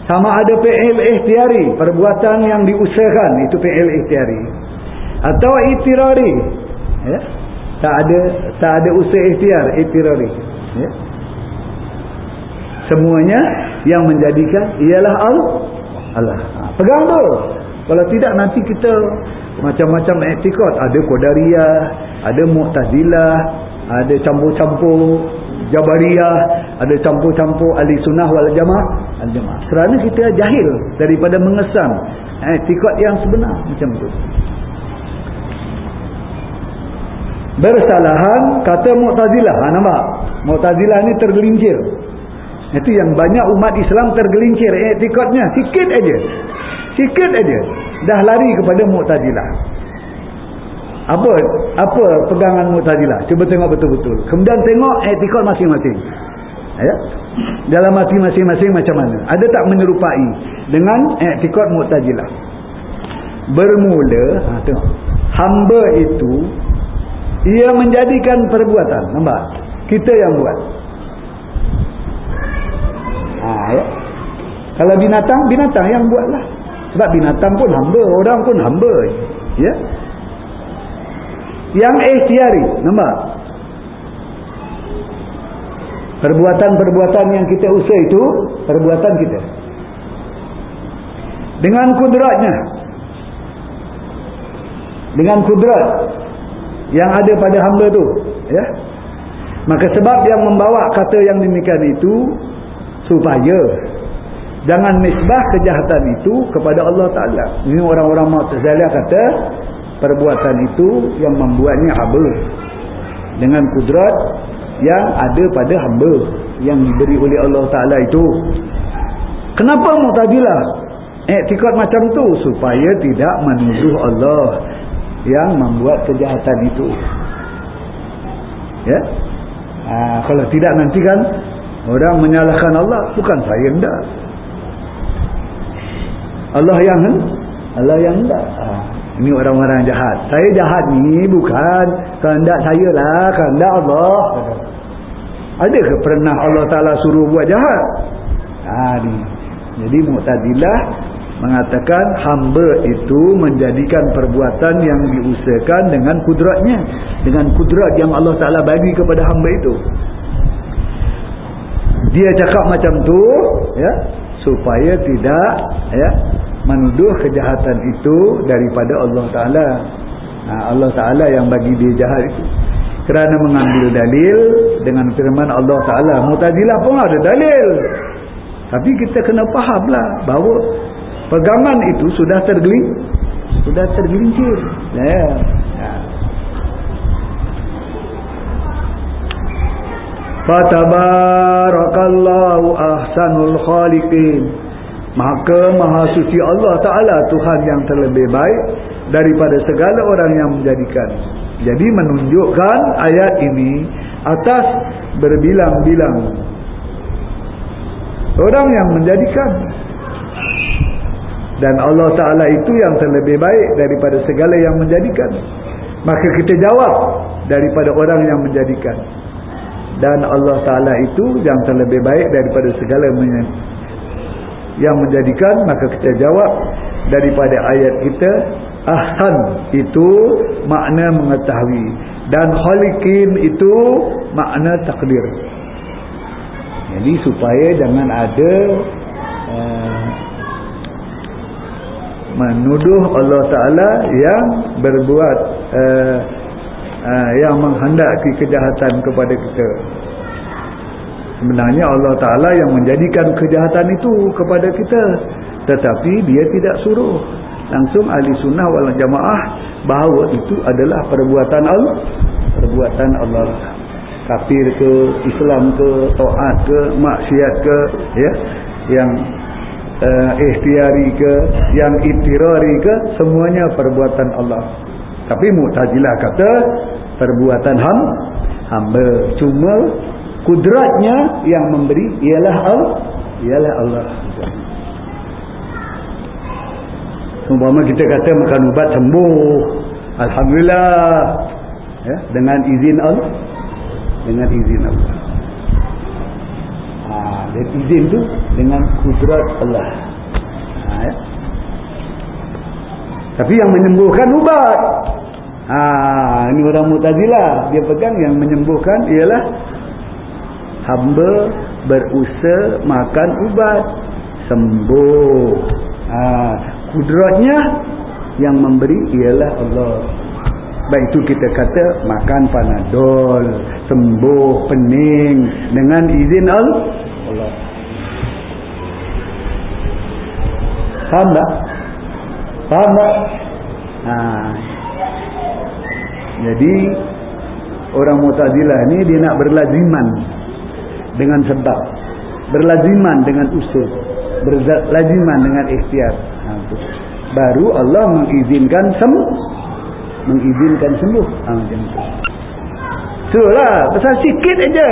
sama ada fi'il ikhtiari perbuatan yang diusahakan itu fi'il ikhtiari atau itirari ya? tak ada tak ada usaha ikhtiar itirari ya? semuanya yang menjadikan ialah Allah Allah. Pegang tu. Kalau tidak nanti kita macam-macam etikot. Ada Qadariyah, ada Mu'tazilah, ada campur-campur Jabariyah, ada campur-campur Ahli Sunnah wal Jamaah. Al-Jamaah. Kerana kita jahil daripada mengesan etikot yang sebenar macam tu. Bersalahan kata Mu'tazilah. Ha, nampak? Mu'tazilah ni tergelincir. Itu yang banyak umat Islam tergelincir etikotnya. Sikit aja. Sikit aja. Dah lari kepada Mu'tazilah. Apa apa pegangan Mu'tazilah? Cuba tengok betul-betul. Kemudian tengok etikot masing-masing. Ya? Dalam hati masing-masing macam mana? Ada tak menyerupai dengan etikot Mu'tazilah? Bermula, ha, tengok. Hamba itu ia menjadikan perbuatan. Nampak? Kita yang buat. Ha, ya? kalau binatang binatang yang buatlah. Sebab binatang pun hamba orang pun hamba. Ya. Yang ikhtiari nampak? Perbuatan-perbuatan yang kita usah itu perbuatan kita. Dengan kudratnya. Dengan kudrat yang ada pada hamba tu ya. Maka sebab yang membawa kata yang demikian itu supaya jangan nisbah kejahatan itu kepada Allah Taala. Ini orang-orang Mu'tazilah kata perbuatan itu yang membuatnya hamba dengan kudrat yang ada pada hamba yang diberi oleh Allah Taala itu. Kenapa Mu'tazilah iktikad macam tu? Supaya tidak menuduh Allah yang membuat kejahatan itu. Ya? Ha, kalau tidak nanti kan orang menyalahkan Allah bukan saya enggak Allah yang Allah yang enggak ha, ini orang-orang jahat. Saya jahat ni bukan kehendak saya lah kehendak Allah. Ada ke pernah Allah Ta'ala suruh buat jahat? Ha, ni. jadi Mu'tadilah mengatakan hamba itu menjadikan perbuatan yang diusahakan dengan kudratnya dengan kudrat yang Allah Ta'ala bagi kepada hamba itu dia cakap macam tu ya supaya tidak ya menuduh kejahatan itu daripada Allah Ta'ala. Nah, Allah Ta'ala yang bagi dia jahat itu. Kerana mengambil dalil dengan firman Allah Ta'ala. Mutazilah pun ada dalil. Tapi kita kena fahamlah bahawa pegangan itu sudah tergeling sudah tergelincir. Ya Fatabarakallahu ahsanul khaliqin. Maka maha suci Allah Ta'ala Tuhan yang terlebih baik daripada segala orang yang menjadikan. Jadi menunjukkan ayat ini atas berbilang-bilang. Orang yang menjadikan. Dan Allah Ta'ala itu yang terlebih baik daripada segala yang menjadikan. Maka kita jawab daripada orang yang menjadikan dan Allah Ta'ala itu yang terlebih baik daripada segala yang menjadikan maka kita jawab daripada ayat kita ahsan itu makna mengetahui. Dan khalikin itu makna takdir. Jadi supaya jangan ada uh, menuduh Allah Ta'ala yang berbuat uh, uh, yang menghendaki kejahatan kepada kita. Sebenarnya Allah Ta'ala yang menjadikan kejahatan itu kepada kita. Tetapi dia tidak suruh. Langsung ahli sunnah wal jamaah bahawa itu adalah perbuatan Allah. Perbuatan Allah. Kafir ke Islam ke taat ke maksiat ke ya. Yang uh, ikhtiari ke yang itirari ke semuanya perbuatan Allah tapi Mu'tazilah kata perbuatan ham hamba cuma kudratnya yang memberi ialah Allah ialah Allah. Umpama kita kata makan ubat sembuh Alhamdulillah ya, Dengan izin Allah Dengan izin Allah. Dan izin tu dengan kudrat Allah. Ha, ya? Tapi yang menyembuhkan ubat. Ha, ini orang mutazilah. Dia pegang yang menyembuhkan ialah hamba berusaha makan ubat. Sembuh. Ha, kudratnya yang memberi ialah Allah. Baik itu kita kata makan panadol sembuh pening dengan izin Allah. Faham tak? Faham tak? Ha. Jadi orang Mu'tazilah ni dia nak berlaziman dengan sebab, berlaziman dengan usul, berlaziman dengan ikhtiar. Ha, Baru Allah mengizinkan sembuh. Mengizinkan sembuh. Ha, macam tu. Itulah, pasal sikit aja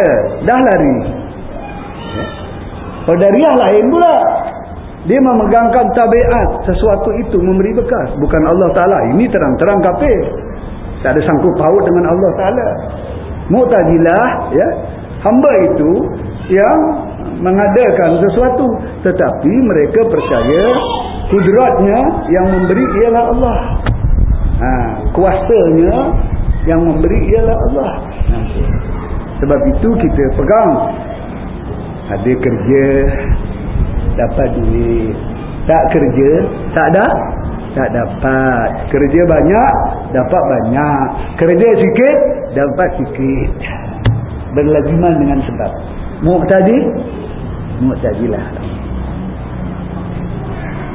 dah lari. Qadariyah lain pula. Dia memegangkan tabiat sesuatu itu memberi bekas. Bukan Allah Ta'ala. Ini terang-terang kafir. Tak ada sangkut paut dengan Allah Ta'ala. Mu'tajilah, ya, hamba itu yang mengadakan sesuatu tetapi mereka percaya kudratnya yang memberi ialah Allah ha, kuasanya yang memberi ialah Allah sebab itu kita pegang ada kerja dapat duit. Tak kerja tak ada? Tak dapat. Kerja banyak dapat banyak. Kerja sikit dapat sikit. Berlaziman dengan sebab. Muqtadi? Muqtadilah.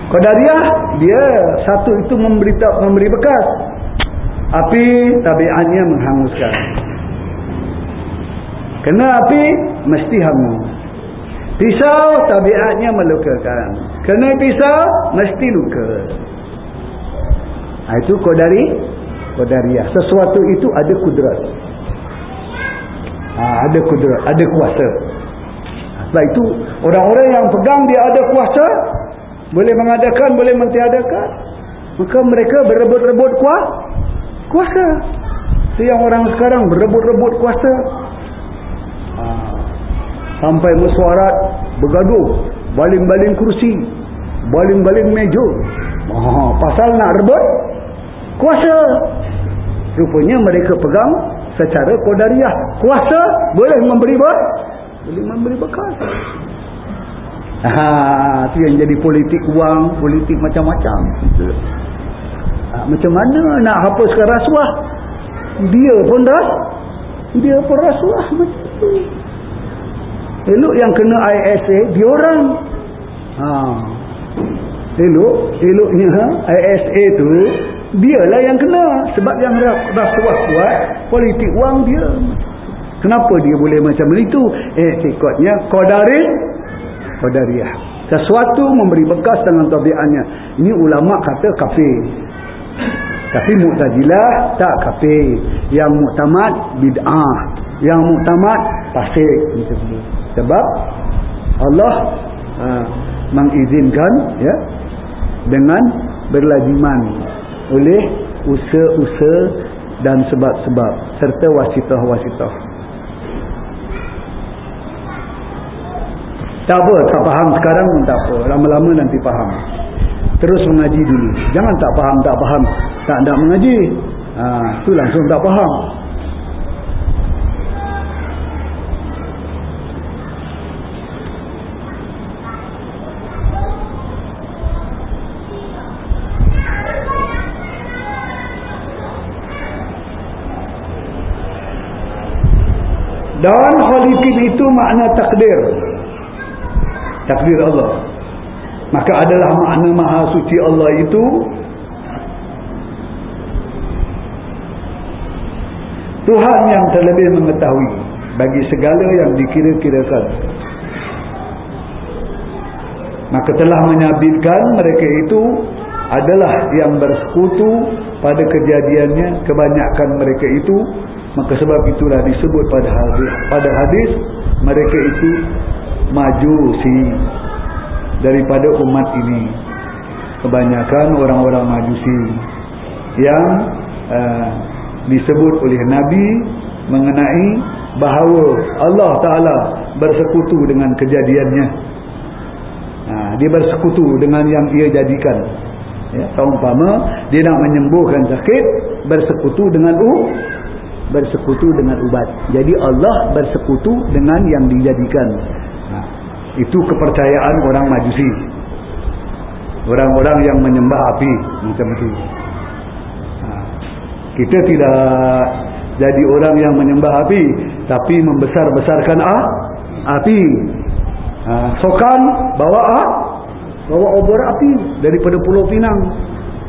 Qadariyah dia satu itu memberi memberi bekas. Api tabiatnya menghanguskan. Kena api mesti hangus pisau tabiatnya melukakan kena pisau mesti luka ha, itu Qadari Qadariyah sesuatu itu ada kudrat ha, ada kudrat ada kuasa sebab itu orang-orang yang pegang dia ada kuasa boleh mengadakan, boleh mentiadakan. Maka mereka berebut-rebut kuah, kuasa. Itu yang orang sekarang berebut-rebut kuasa. Sampai mesuarat, bergaduh, baling-baling kursi, baling-baling meja. Ha. Pasal nak rebut, kuasa. Rupanya mereka pegang secara kodariah. Kuasa boleh memberi ber, boleh memberi bekas. Ha, tu yang jadi politik wang, politik macam-macam. Ha, macam mana nak hapuskan rasuah? Dia pun dah dia pun rasuah macam tu. Elok yang kena ISA dia orang. Ha. Elok, eloknya ISA tu dialah yang kena. Sebab yang rasuah kuat politik wang dia. Kenapa dia boleh macam itu? Eh, sikatnya qadarin. Qadariyah sesuatu memberi bekas dengan tabiatnya. Ini ulama kata kafir. Tapi mu'tazilah tak kafir. Yang muktamad bid'ah. Yang muktamad fasik sebab Allah ha, mengizinkan ya dengan berlajiman oleh usaha-usaha dan sebab-sebab serta wasitah-wasitah Tak apa, tak faham sekarang pun tak apa. Lama-lama nanti faham. Terus mengaji dulu. Jangan tak faham, tak faham. Tak nak mengaji. Ha, tu langsung tak faham. Dan khalikin itu makna takdir. Takdir Allah. Maka adalah makna maha suci Allah itu Tuhan yang terlebih mengetahui bagi segala yang dikira-kirakan. Maka telah menyabitkan mereka itu adalah yang bersekutu pada kejadiannya kebanyakan mereka itu maka sebab itulah disebut pada hadis, pada hadis mereka itu majusi daripada umat ini. Kebanyakan orang-orang majusi yang uh, disebut oleh Nabi mengenai bahawa Allah Ta'ala bersekutu dengan kejadiannya. Uh, dia bersekutu dengan yang ia jadikan. Ya, seumpama dia nak menyembuhkan sakit bersekutu dengan u bersekutu dengan ubat jadi Allah bersekutu dengan yang dijadikan itu kepercayaan orang majusi orang-orang yang menyembah api macam itu ha. kita tidak jadi orang yang menyembah api tapi membesar-besarkan ah, api ha. sokan bawa ah, bawa obor api daripada pulau Pinang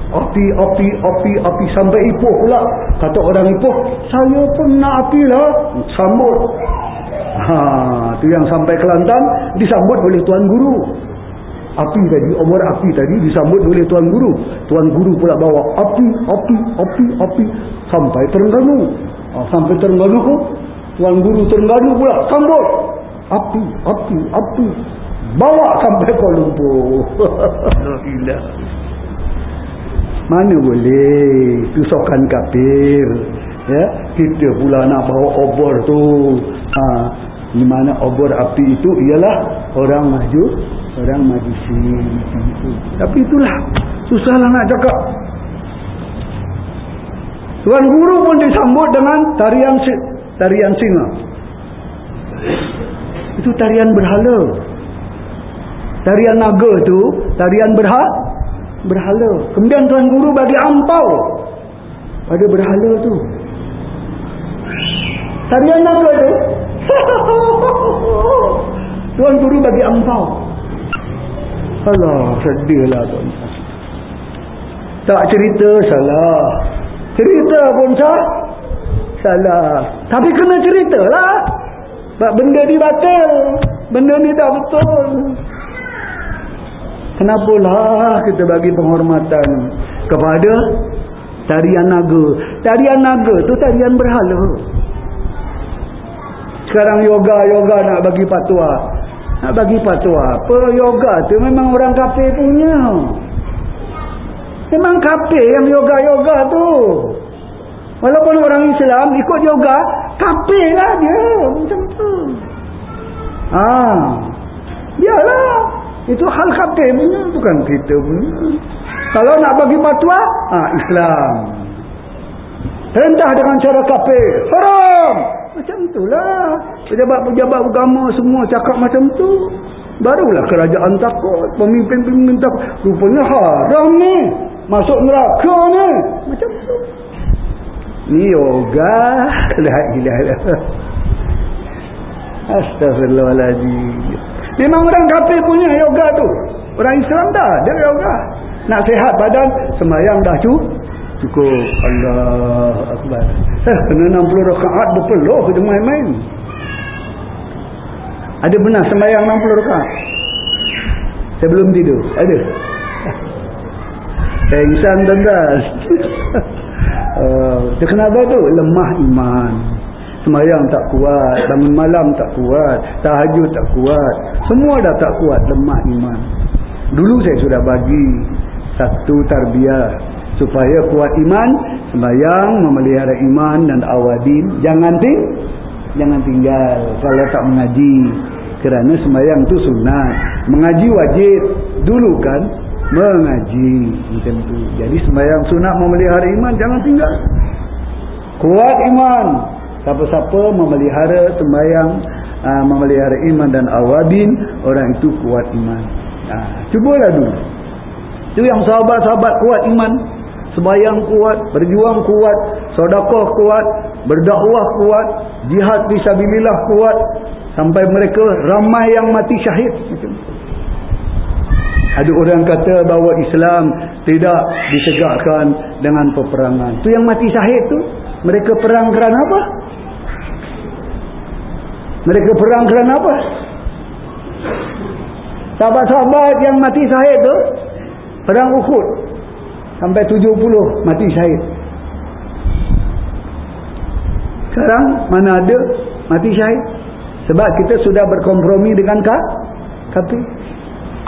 api, api, api, api sampai ipoh pula kata orang ipoh saya pun nak api lah sambut Ha, tu yang sampai Kelantan disambut oleh tuan guru. Api tadi, obor api tadi disambut oleh tuan guru. Tuan guru pula bawa api, api, api, api sampai Terengganu. Ha, sampai Terengganu tu, tuan guru Terengganu pula sambut. Api, api, api. Bawa sampai Kuala Lumpur. Alhamdulillah. Mana boleh? Tusokan kafir. Ya, kita pula nak bawa obor tu. Ha, di mana obor api itu ialah orang maju orang majusi. Tapi itulah. Susahlah nak cakap. Tuan Guru pun disambut dengan tarian tarian singa. Itu tarian berhala. Tarian naga tu tarian berha berhala. Kemudian Tuan Guru bagi ampau pada berhala tu. Tarian naga tu? Tuan Guru bagi ampau. Allah sedihlah tuan. Tak cerita salah. Cerita pun sah. Salah. Tapi kena cerita lah. Sebab benda ni batal. Benda ni tak betul kenapalah kita bagi penghormatan kepada tarian naga. Tarian naga tu tarian berhala. Sekarang yoga-yoga nak bagi patwa nak bagi patwa apa yoga tu? Memang orang kafir punya. Memang kafir yang yoga-yoga tu. Walaupun orang Islam ikut yoga kafir lah dia. Macam tu. Ah, biarlah itu hal kafir punya bukan kita punya kalau nak bagi patwa ah, Islam. Rendah dengan cara kafir. Haram. Macam itulah. Pejabat-pejabat agama semua cakap macam tu. Barulah kerajaan takut. Pemimpin-pemimpin takut. Rupanya haram ni. Masuk neraka ni. Macam tu. Ni yoga. La ilaha astagfirullahaladzim memang orang kafir punya yoga tu. Orang Islam dah ada yoga. Nak sihat badan semayang dah cu. Cukup. Allah Akbar. Eh, kena 60 rakaat berpeluh je main-main. Ada benar semayang 60 rakaat? Sebelum tidur? Ada? Eh insan tendas uh, dia kenapa tu? Lemah iman semayang tak kuat bangun malam tak kuat tahajud tak kuat. Semua dah tak kuat lemah iman. Dulu saya sudah bagi satu tarbiyah supaya kuat iman sembahyang memelihara iman dan awadin jangan ting jangan tinggal. Kalau tak mengaji kerana sembahyang tu sunat. Mengaji wajib dulu kan? Mengaji macam tu. Jadi sembahyang sunat memelihara iman jangan tinggal. Kuat iman siapa-siapa memelihara sembahyang uh, memelihara iman dan awadin orang itu kuat iman uh, cubalah dulu itu yang sahabat-sahabat kuat iman Sebayang kuat, berjuang kuat, sodakoh kuat, berdakwah kuat, jihad fisabilillah kuat. Sampai mereka ramai yang mati syahid. Ada orang kata bahawa Islam tidak disegakkan dengan peperangan. Tu yang mati syahid tu, mereka perang kerana apa? Mereka perang kerana apa? Sahabat-sahabat yang mati syahid tu, perang Uhud. Sampai 70 mati syahid. Sekarang mana ada mati syahid? Sebab kita sudah berkompromi dengan kak kafir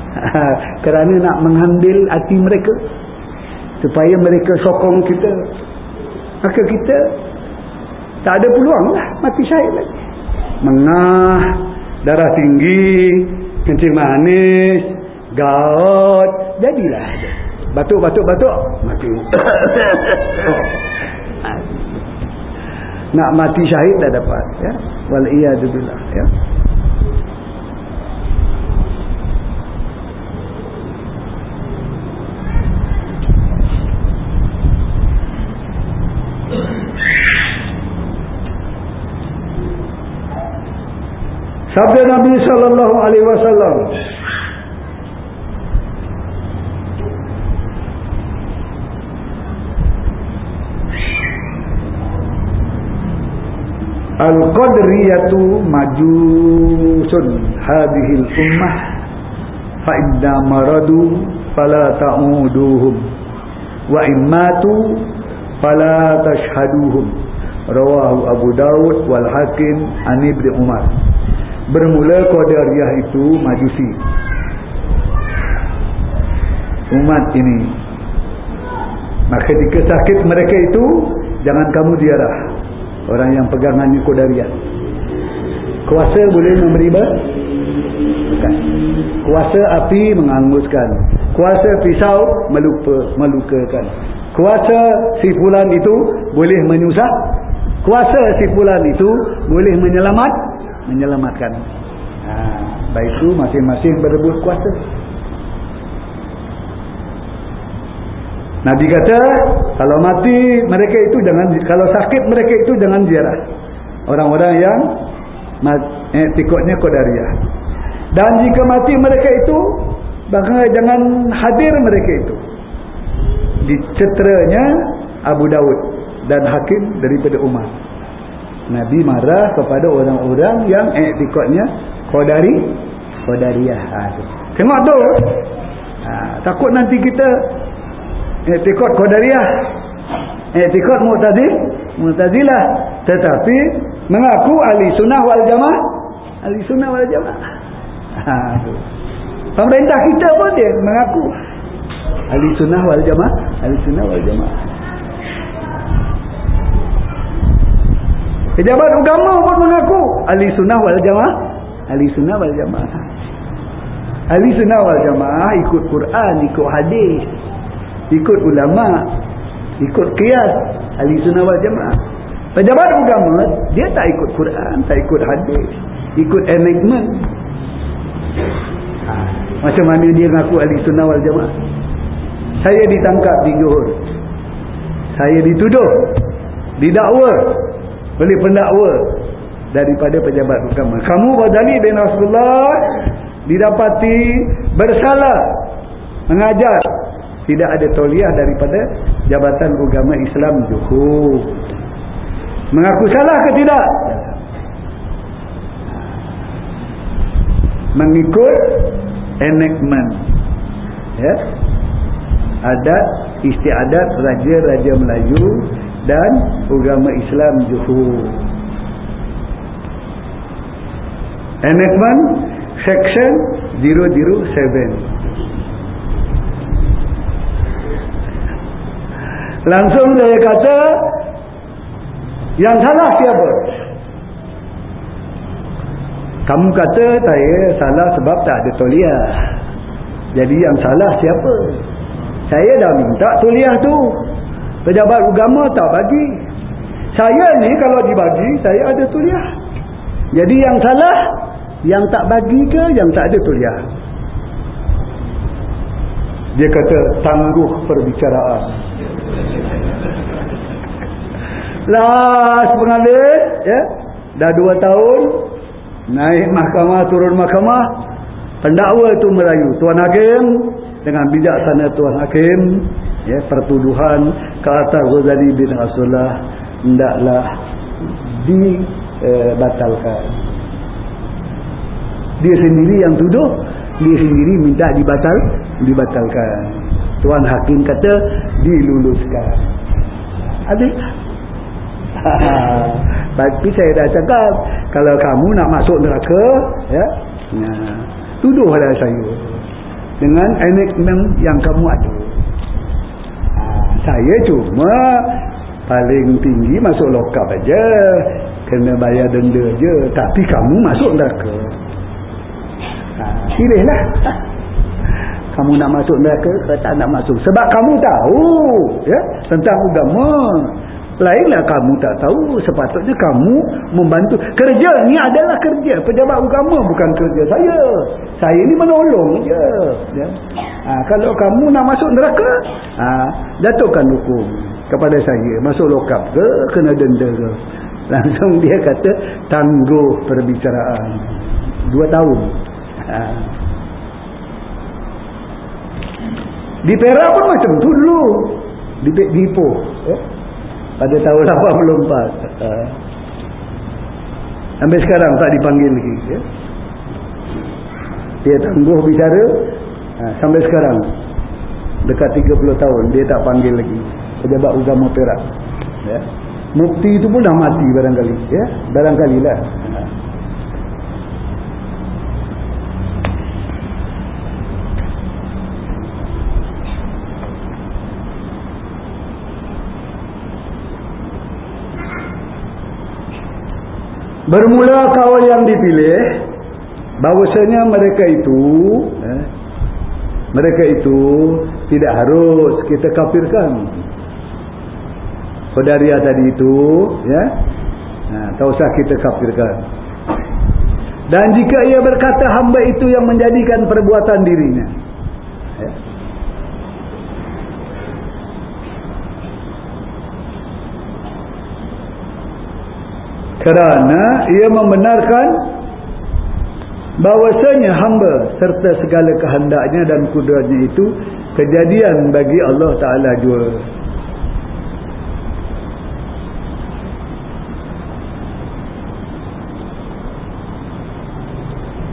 kerana nak mengambil hati mereka. Supaya mereka sokong kita. Maka kita tak ada peluang lah mati syahid lagi mengah darah tinggi kencing manis gaut. Jadilah. Batuk batuk batuk mati nak mati syahid dah dapat ya. Wal iyadzubillah ya Sabda Nabi sallallahu alaihi wasallam Al-Qadriyatu majusun hadihil ummah fa idza maradu fala ta'uduhum wa immatu fala tashhaduhum. Rawahu Abu Dawud wal Hakim an Ibnu Umar bermula Qadariyah itu majusi. Umat ini. Maka jika sakit mereka itu jangan kamu diarah orang yang pegangan Qadariyah. Kuasa boleh memberi bukan. Kuasa api menghanguskan kuasa pisau melupa melukakan. Kuasa si fulan itu boleh menyusah. Kuasa si fulan itu boleh menyelamat menyelamatkan. Ha, baik itu masing-masing berebut kuasa. Nabi kata kalau mati mereka itu jangan kalau sakit mereka itu jangan ziarah. Orang-orang yang eh, tikutnya Qadariyah. Dan jika mati mereka itu jangan hadir mereka itu. Diceteranya Abu Daud dan Hakim daripada umat Nabi marah kepada orang-orang yang etikotnya Qadari Qadariyah ha, tengok tu. Ha, takut nanti kita Etikot Qadariyah Etikot Mu'tazil Mu'tazilah. Tetapi Mengaku ahli sunnah wal jamaah Ahli sunnah wal jamaah. Ha, Pemerintah kita pun dia Mengaku Ahli sunnah wal jamaah Ahli sunnah wal jamaah Pejabat agama pun mengaku. Ahli sunnah wal jamaah. Ahli sunnah wal jamaah. Ahli sunnah wal jamaah Ikut Quran Ikut hadis ikut ulama ikut kias ahli sunnah wal jamaah. Pejabat agama dia tak ikut Quran tak ikut hadis ikut enactment. Ha. macam mana dia ngaku ahli sunnah wal jamaah? Saya ditangkap di Johor. Saya dituduh didakwa oleh pendakwa daripada pejabat agama. Kamu badali bin Rasulullah didapati bersalah mengajar. Tidak ada tauliah daripada Jabatan Agama Islam Johor. Mengaku salah ke tidak? Mengikut enactment. Ya. Adat istiadat raja-raja Melayu dan agama Islam Johor enactment section 007 Langsung saya kata yang salah siapa? Kamu kata saya salah sebab tak ada toliah. Jadi yang salah siapa? Saya dah minta toliah tu. Pejabat agama tak bagi. Saya ni kalau dibagi, saya ada toliah. Jadi yang salah, yang tak bagi ke yang tak ada toliah? Dia kata tangguh perbicaraan. Last pengalis ya. Dah dua tahun naik mahkamah turun mahkamah pendakwa itu merayu tuan hakim dengan bijaksana tuan hakim ya pertuduhan ke atas Ghazali bin Rasulullah hendaklah dibatalkan. Eh, dia sendiri yang tuduh, dia sendiri minta dibatal, dibatalkan. Tuan hakim kata diluluskan. Habis tapi saya dah cakap kalau kamu nak masuk neraka ya ya tuduhlah saya dengan enactment yang kamu ada. Ha, saya cuma paling tinggi masuk lokap aja. Kena bayar denda je. Tapi kamu masuk neraka. Ha, pilihlah. Kamu nak masuk neraka ke tak nak masuk? Sebab kamu tahu ya tentang agama Lainlah kamu tak tahu. Sepatutnya kamu membantu. Kerja ni adalah kerja. Pejabat agama bukan kerja saya. Saya ni menolong je. Ya. Ha, kalau kamu nak masuk neraka, ha, jatuhkan hukum kepada saya. Masuk lokap ke, kena denda ke. Langsung dia kata, tangguh perbicaraan. Dua tahun. Ha. Di Perak pun macam tu dulu. Di, di Ipoh. Ya pada tahun 84 uh, sampai sekarang tak dipanggil lagi ya. dia tangguh bicara uh, sampai sekarang dekat 30 tahun dia tak panggil lagi pejabat agama Perak ya. mukti itu pun dah mati barangkali ya. barangkali lah Bermula kau yang dipilih bahawasanya mereka itu eh, mereka itu tidak harus kita kafirkan. Qadariyah tadi itu ya nah, tak usah kita kafirkan. Dan jika ia berkata hamba itu yang menjadikan perbuatan dirinya kerana ia membenarkan bahwasanya hamba serta segala kehendaknya dan kudratnya itu kejadian bagi Allah Ta'ala jua.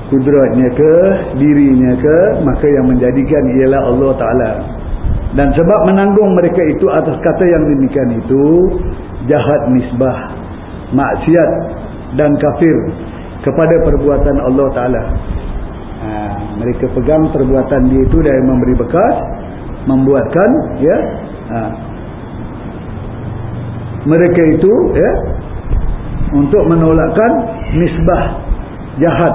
Kudratnya ke dirinya ke maka yang menjadikan ialah Allah Ta'ala. Dan sebab menanggung mereka itu atas kata yang demikian itu jahat nisbah maksiat dan kafir kepada perbuatan Allah Ta'ala. Ha, mereka pegang perbuatan dia itu dari memberi bekas membuatkan ya ha, mereka itu ya untuk menolakkan nisbah jahat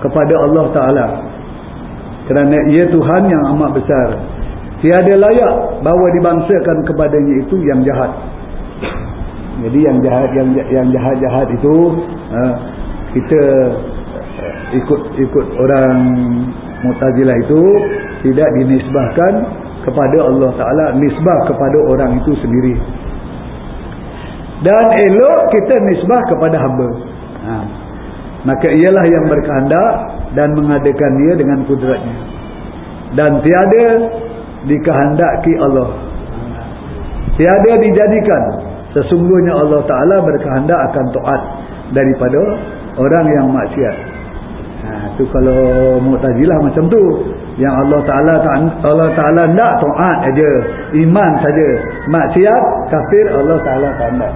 kepada Allah Ta'ala. Kerana ia Tuhan yang amat besar. Tiada layak bahawa dibangsakan kepadanya itu yang jahat jadi yang jahat yang yang jahat-jahat itu ha, kita ikut ikut orang Mu'tazilah itu tidak dinisbahkan kepada Allah Taala nisbah kepada orang itu sendiri. Dan elok kita nisbah kepada hamba. Ha. maka ialah yang berkehendak dan mengadakan dia dengan kudratnya. Dan tiada dikehendaki Allah. Tiada dijadikan sesungguhnya Allah Ta'ala berkehendak akan taat daripada orang yang maksiat. Ha tu kalau Mu'tazilah macam tu. Yang Allah Taala Allah Taala nak taat aja, iman saja. Maksiat, kafir Allah Taala tak nak.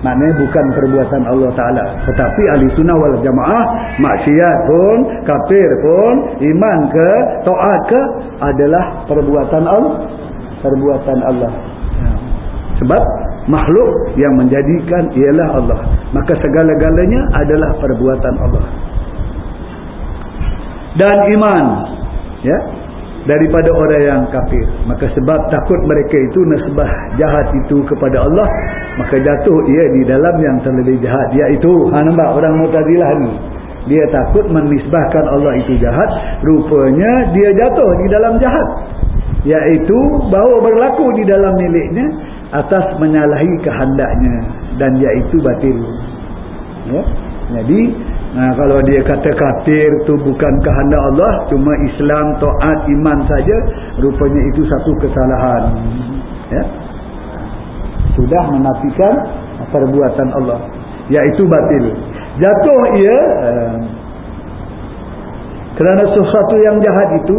Maknanya bukan perbuatan Allah Taala, tetapi ahli sunnah wal jamaah maksiat pun, kafir pun, iman ke, taat ke adalah perbuatan Allah. Perbuatan Allah. Sebab makhluk yang menjadikan ialah Allah. Maka segala-galanya adalah perbuatan Allah. Dan iman ya daripada orang yang kafir. Maka sebab takut mereka itu nasbah jahat itu kepada Allah maka jatuh ia di dalam yang terlebih jahat. Iaitu ha nampak orang mutazilah ni? Dia takut menisbahkan Allah itu jahat. Rupanya dia jatuh di dalam jahat. Iaitu bahawa berlaku di dalam miliknya atas menyalahi kehendaknya dan iaitu batil. Ya? Jadi nah kalau dia kata kafir tu bukan kehendak Allah cuma Islam taat iman saja rupanya itu satu kesalahan. Ya? Sudah menafikan perbuatan Allah iaitu batil. Jatuh ia uh, kerana sesuatu yang jahat itu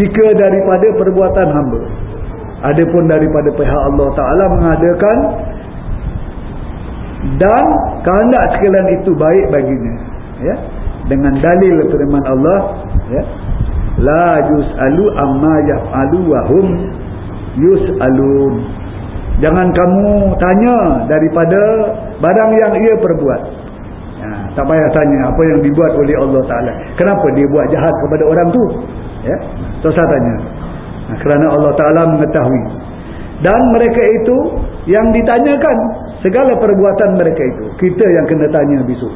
jika daripada perbuatan hamba Adapun daripada pihak Allah Ta'ala mengadakan dan kehendak sekalian itu baik baginya ya. Dengan dalil firman Allah ya. La yusalu amma yaf'alu wa hum yusalun. Jangan kamu tanya daripada barang yang ia perbuat. Ya, tak payah tanya apa yang dibuat oleh Allah Taala. Kenapa dia buat jahat kepada orang tu? Ya tak usah tanya kerana Allah Ta'ala mengetahui. Dan mereka itu yang ditanyakan segala perbuatan mereka itu. Kita yang kena tanya besok.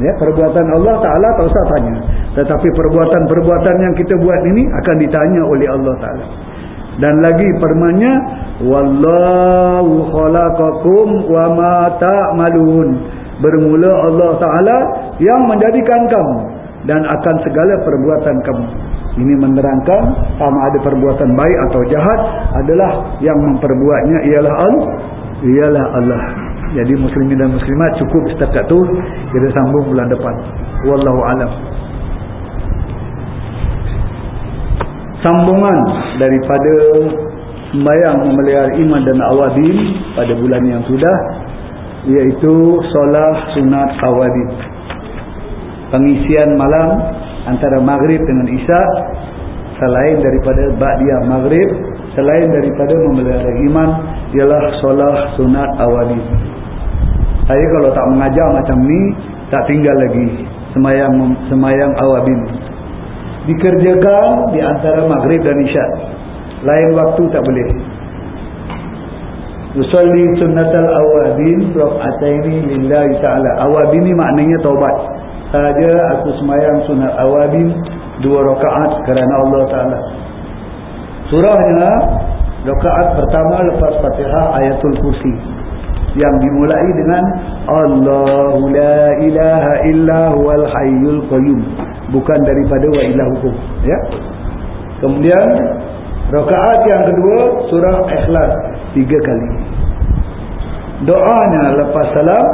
Ya, perbuatan Allah Ta'ala tak usah tanya. Tetapi perbuatan-perbuatan yang kita buat ini akan ditanya oleh Allah Ta'ala. Dan lagi permanya wallahu khalaqakum wa ma ta'malun. Bermula Allah Ta'ala yang menjadikan kamu dan akan segala perbuatan kamu ini menerangkan sama ada perbuatan baik atau jahat adalah yang memperbuatnya ialah Allah. Ialah Allah. Jadi muslimin dan muslimat cukup setakat tu kita sambung bulan depan. Wallahu alam. Sambungan daripada sembahyang memelihara iman dan awadin pada bulan yang sudah iaitu solat sunat awadin. Pengisian malam antara maghrib dengan isya selain daripada ba'diyah maghrib selain daripada memelihara iman ialah solat sunat awali saya kalau tak mengajar macam ni tak tinggal lagi semayang semayang awabin dikerjakan di antara maghrib dan isyak lain waktu tak boleh. Usalli sunnatal awabin rak'ataini lillahi ta'ala. Awabin ni maknanya taubat saja aku semayang sunat awabin dua rakaat kerana Allah Ta'ala. Surahnya rakaat pertama lepas fatihah ayatul kursi yang dimulai dengan Allahu la ilaha illa huwal hayyul qayyum. Bukan daripada wa ilahukum ya? Kemudian rakaat yang kedua surah ikhlas tiga kali. Doanya lepas salam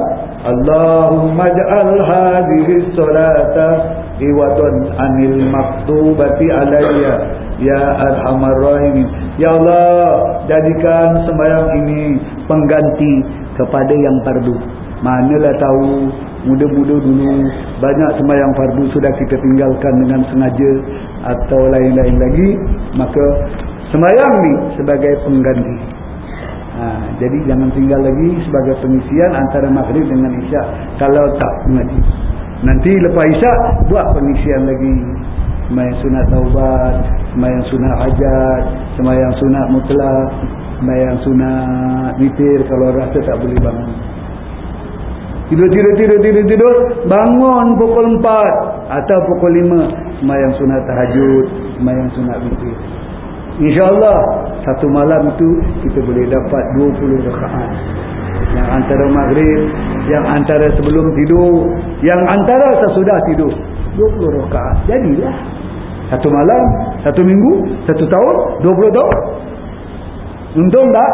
Allahumma ja'al hadhihi salata iwadun anil maktubati alayya ya arhamar rahimin. Ya Allah jadikan sembahyang ini pengganti kepada yang fardu. Manalah tahu muda-muda dulu banyak sembahyang fardu sudah kita tinggalkan dengan sengaja atau lain-lain lagi maka sembahyang ni sebagai pengganti ha, jadi jangan tinggal lagi sebagai pengisian antara maghrib dengan isyak kalau tak mengaji nanti lepas isyak buat pengisian lagi. Sembahyang sunat taubat sembahyang sunat hajat sembahyang sunat mutlak sembahyang sunat witir kalau rasa tak boleh bangun. Tidur tidur tidur tidur tidur bangun pukul 4 atau pukul 5 sembahyang sunat tahajud sembahyang sunat witir insyaallah satu malam itu kita boleh dapat 20 rakaat. Yang antara maghrib yang antara sebelum tidur yang antara sesudah tidur. 20 rakaat. Jadilah. Satu malam satu minggu satu tahun 20 tahun. Untung tak?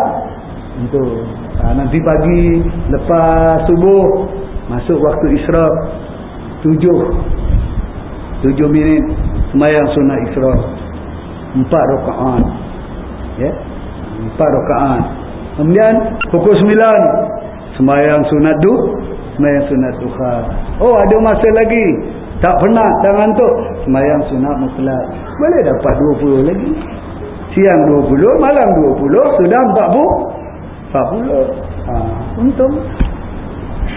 Untung. Ha, nanti pagi lepas subuh masuk waktu isyraq tujuh. Tujuh minit semayang sunat isyraq empat rakaat. Ya? Empat rakaat. Kemudian pukul sembilan semayang sunat du semayang sunat duha. Oh ada masa lagi. Tak pernah tak ngantuk. Semayang sunat mutlak. Boleh dapat dua puluh lagi. Siang dua puluh malam dua puluh sudah empat puluh. Empat puluh. Ha, untung.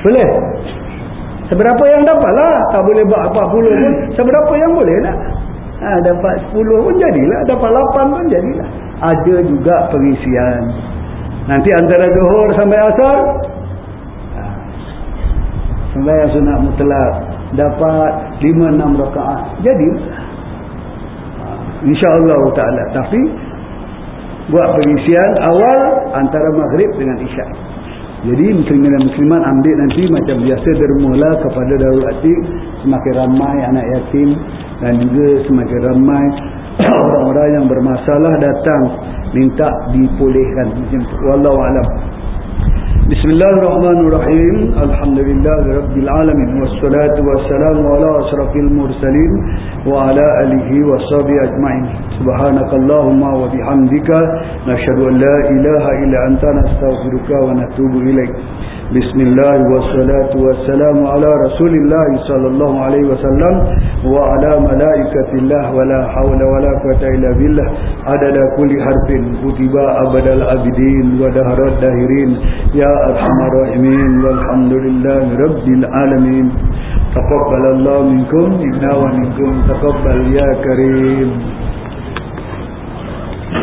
Boleh? Seberapa yang dapat lah. Tak boleh buat empat puluh pun. Seberapa yang boleh lah ha, dapat sepuluh pun jadilah dapat lapan pun jadilah. Ada juga pengisian nanti antara zuhur sampai asal ha, sampai sunat mutlak dapat lima enam rakaat jadi ha, insyaAllah ta'ala. Tapi buat pengisian awal antara maghrib dengan isyak jadi muslimin dan muslimat ambil nanti macam biasa dermula kepada darul atik semakin ramai anak yatim dan juga semakin ramai orang-orang yang bermasalah datang minta dipulihkan. Wallahu alam. Bismillahirrahmanirrahim. Alhamdulillahirabbil alamin. Wassalatu wassalamu ala asrafil mursalin wa ala alihi washabi ajmain. Subhanakallahumma wa bihamdika nashhadu an la ilaha illa anta nastaghfiruka wa natubu ilaik Bismillah wassalatu wassalamu ala rasulillah sallallahu alaihi wasallam wa ala malaikatillah wa la hawla wa la quwata illa billah. Adada kulli harfin kutiba abadal abidin wa dahrad dahirin. Ya arhamar rahimin walhamdulillahi rabbil Allah minkum inna wa minkum taqabbal ya karim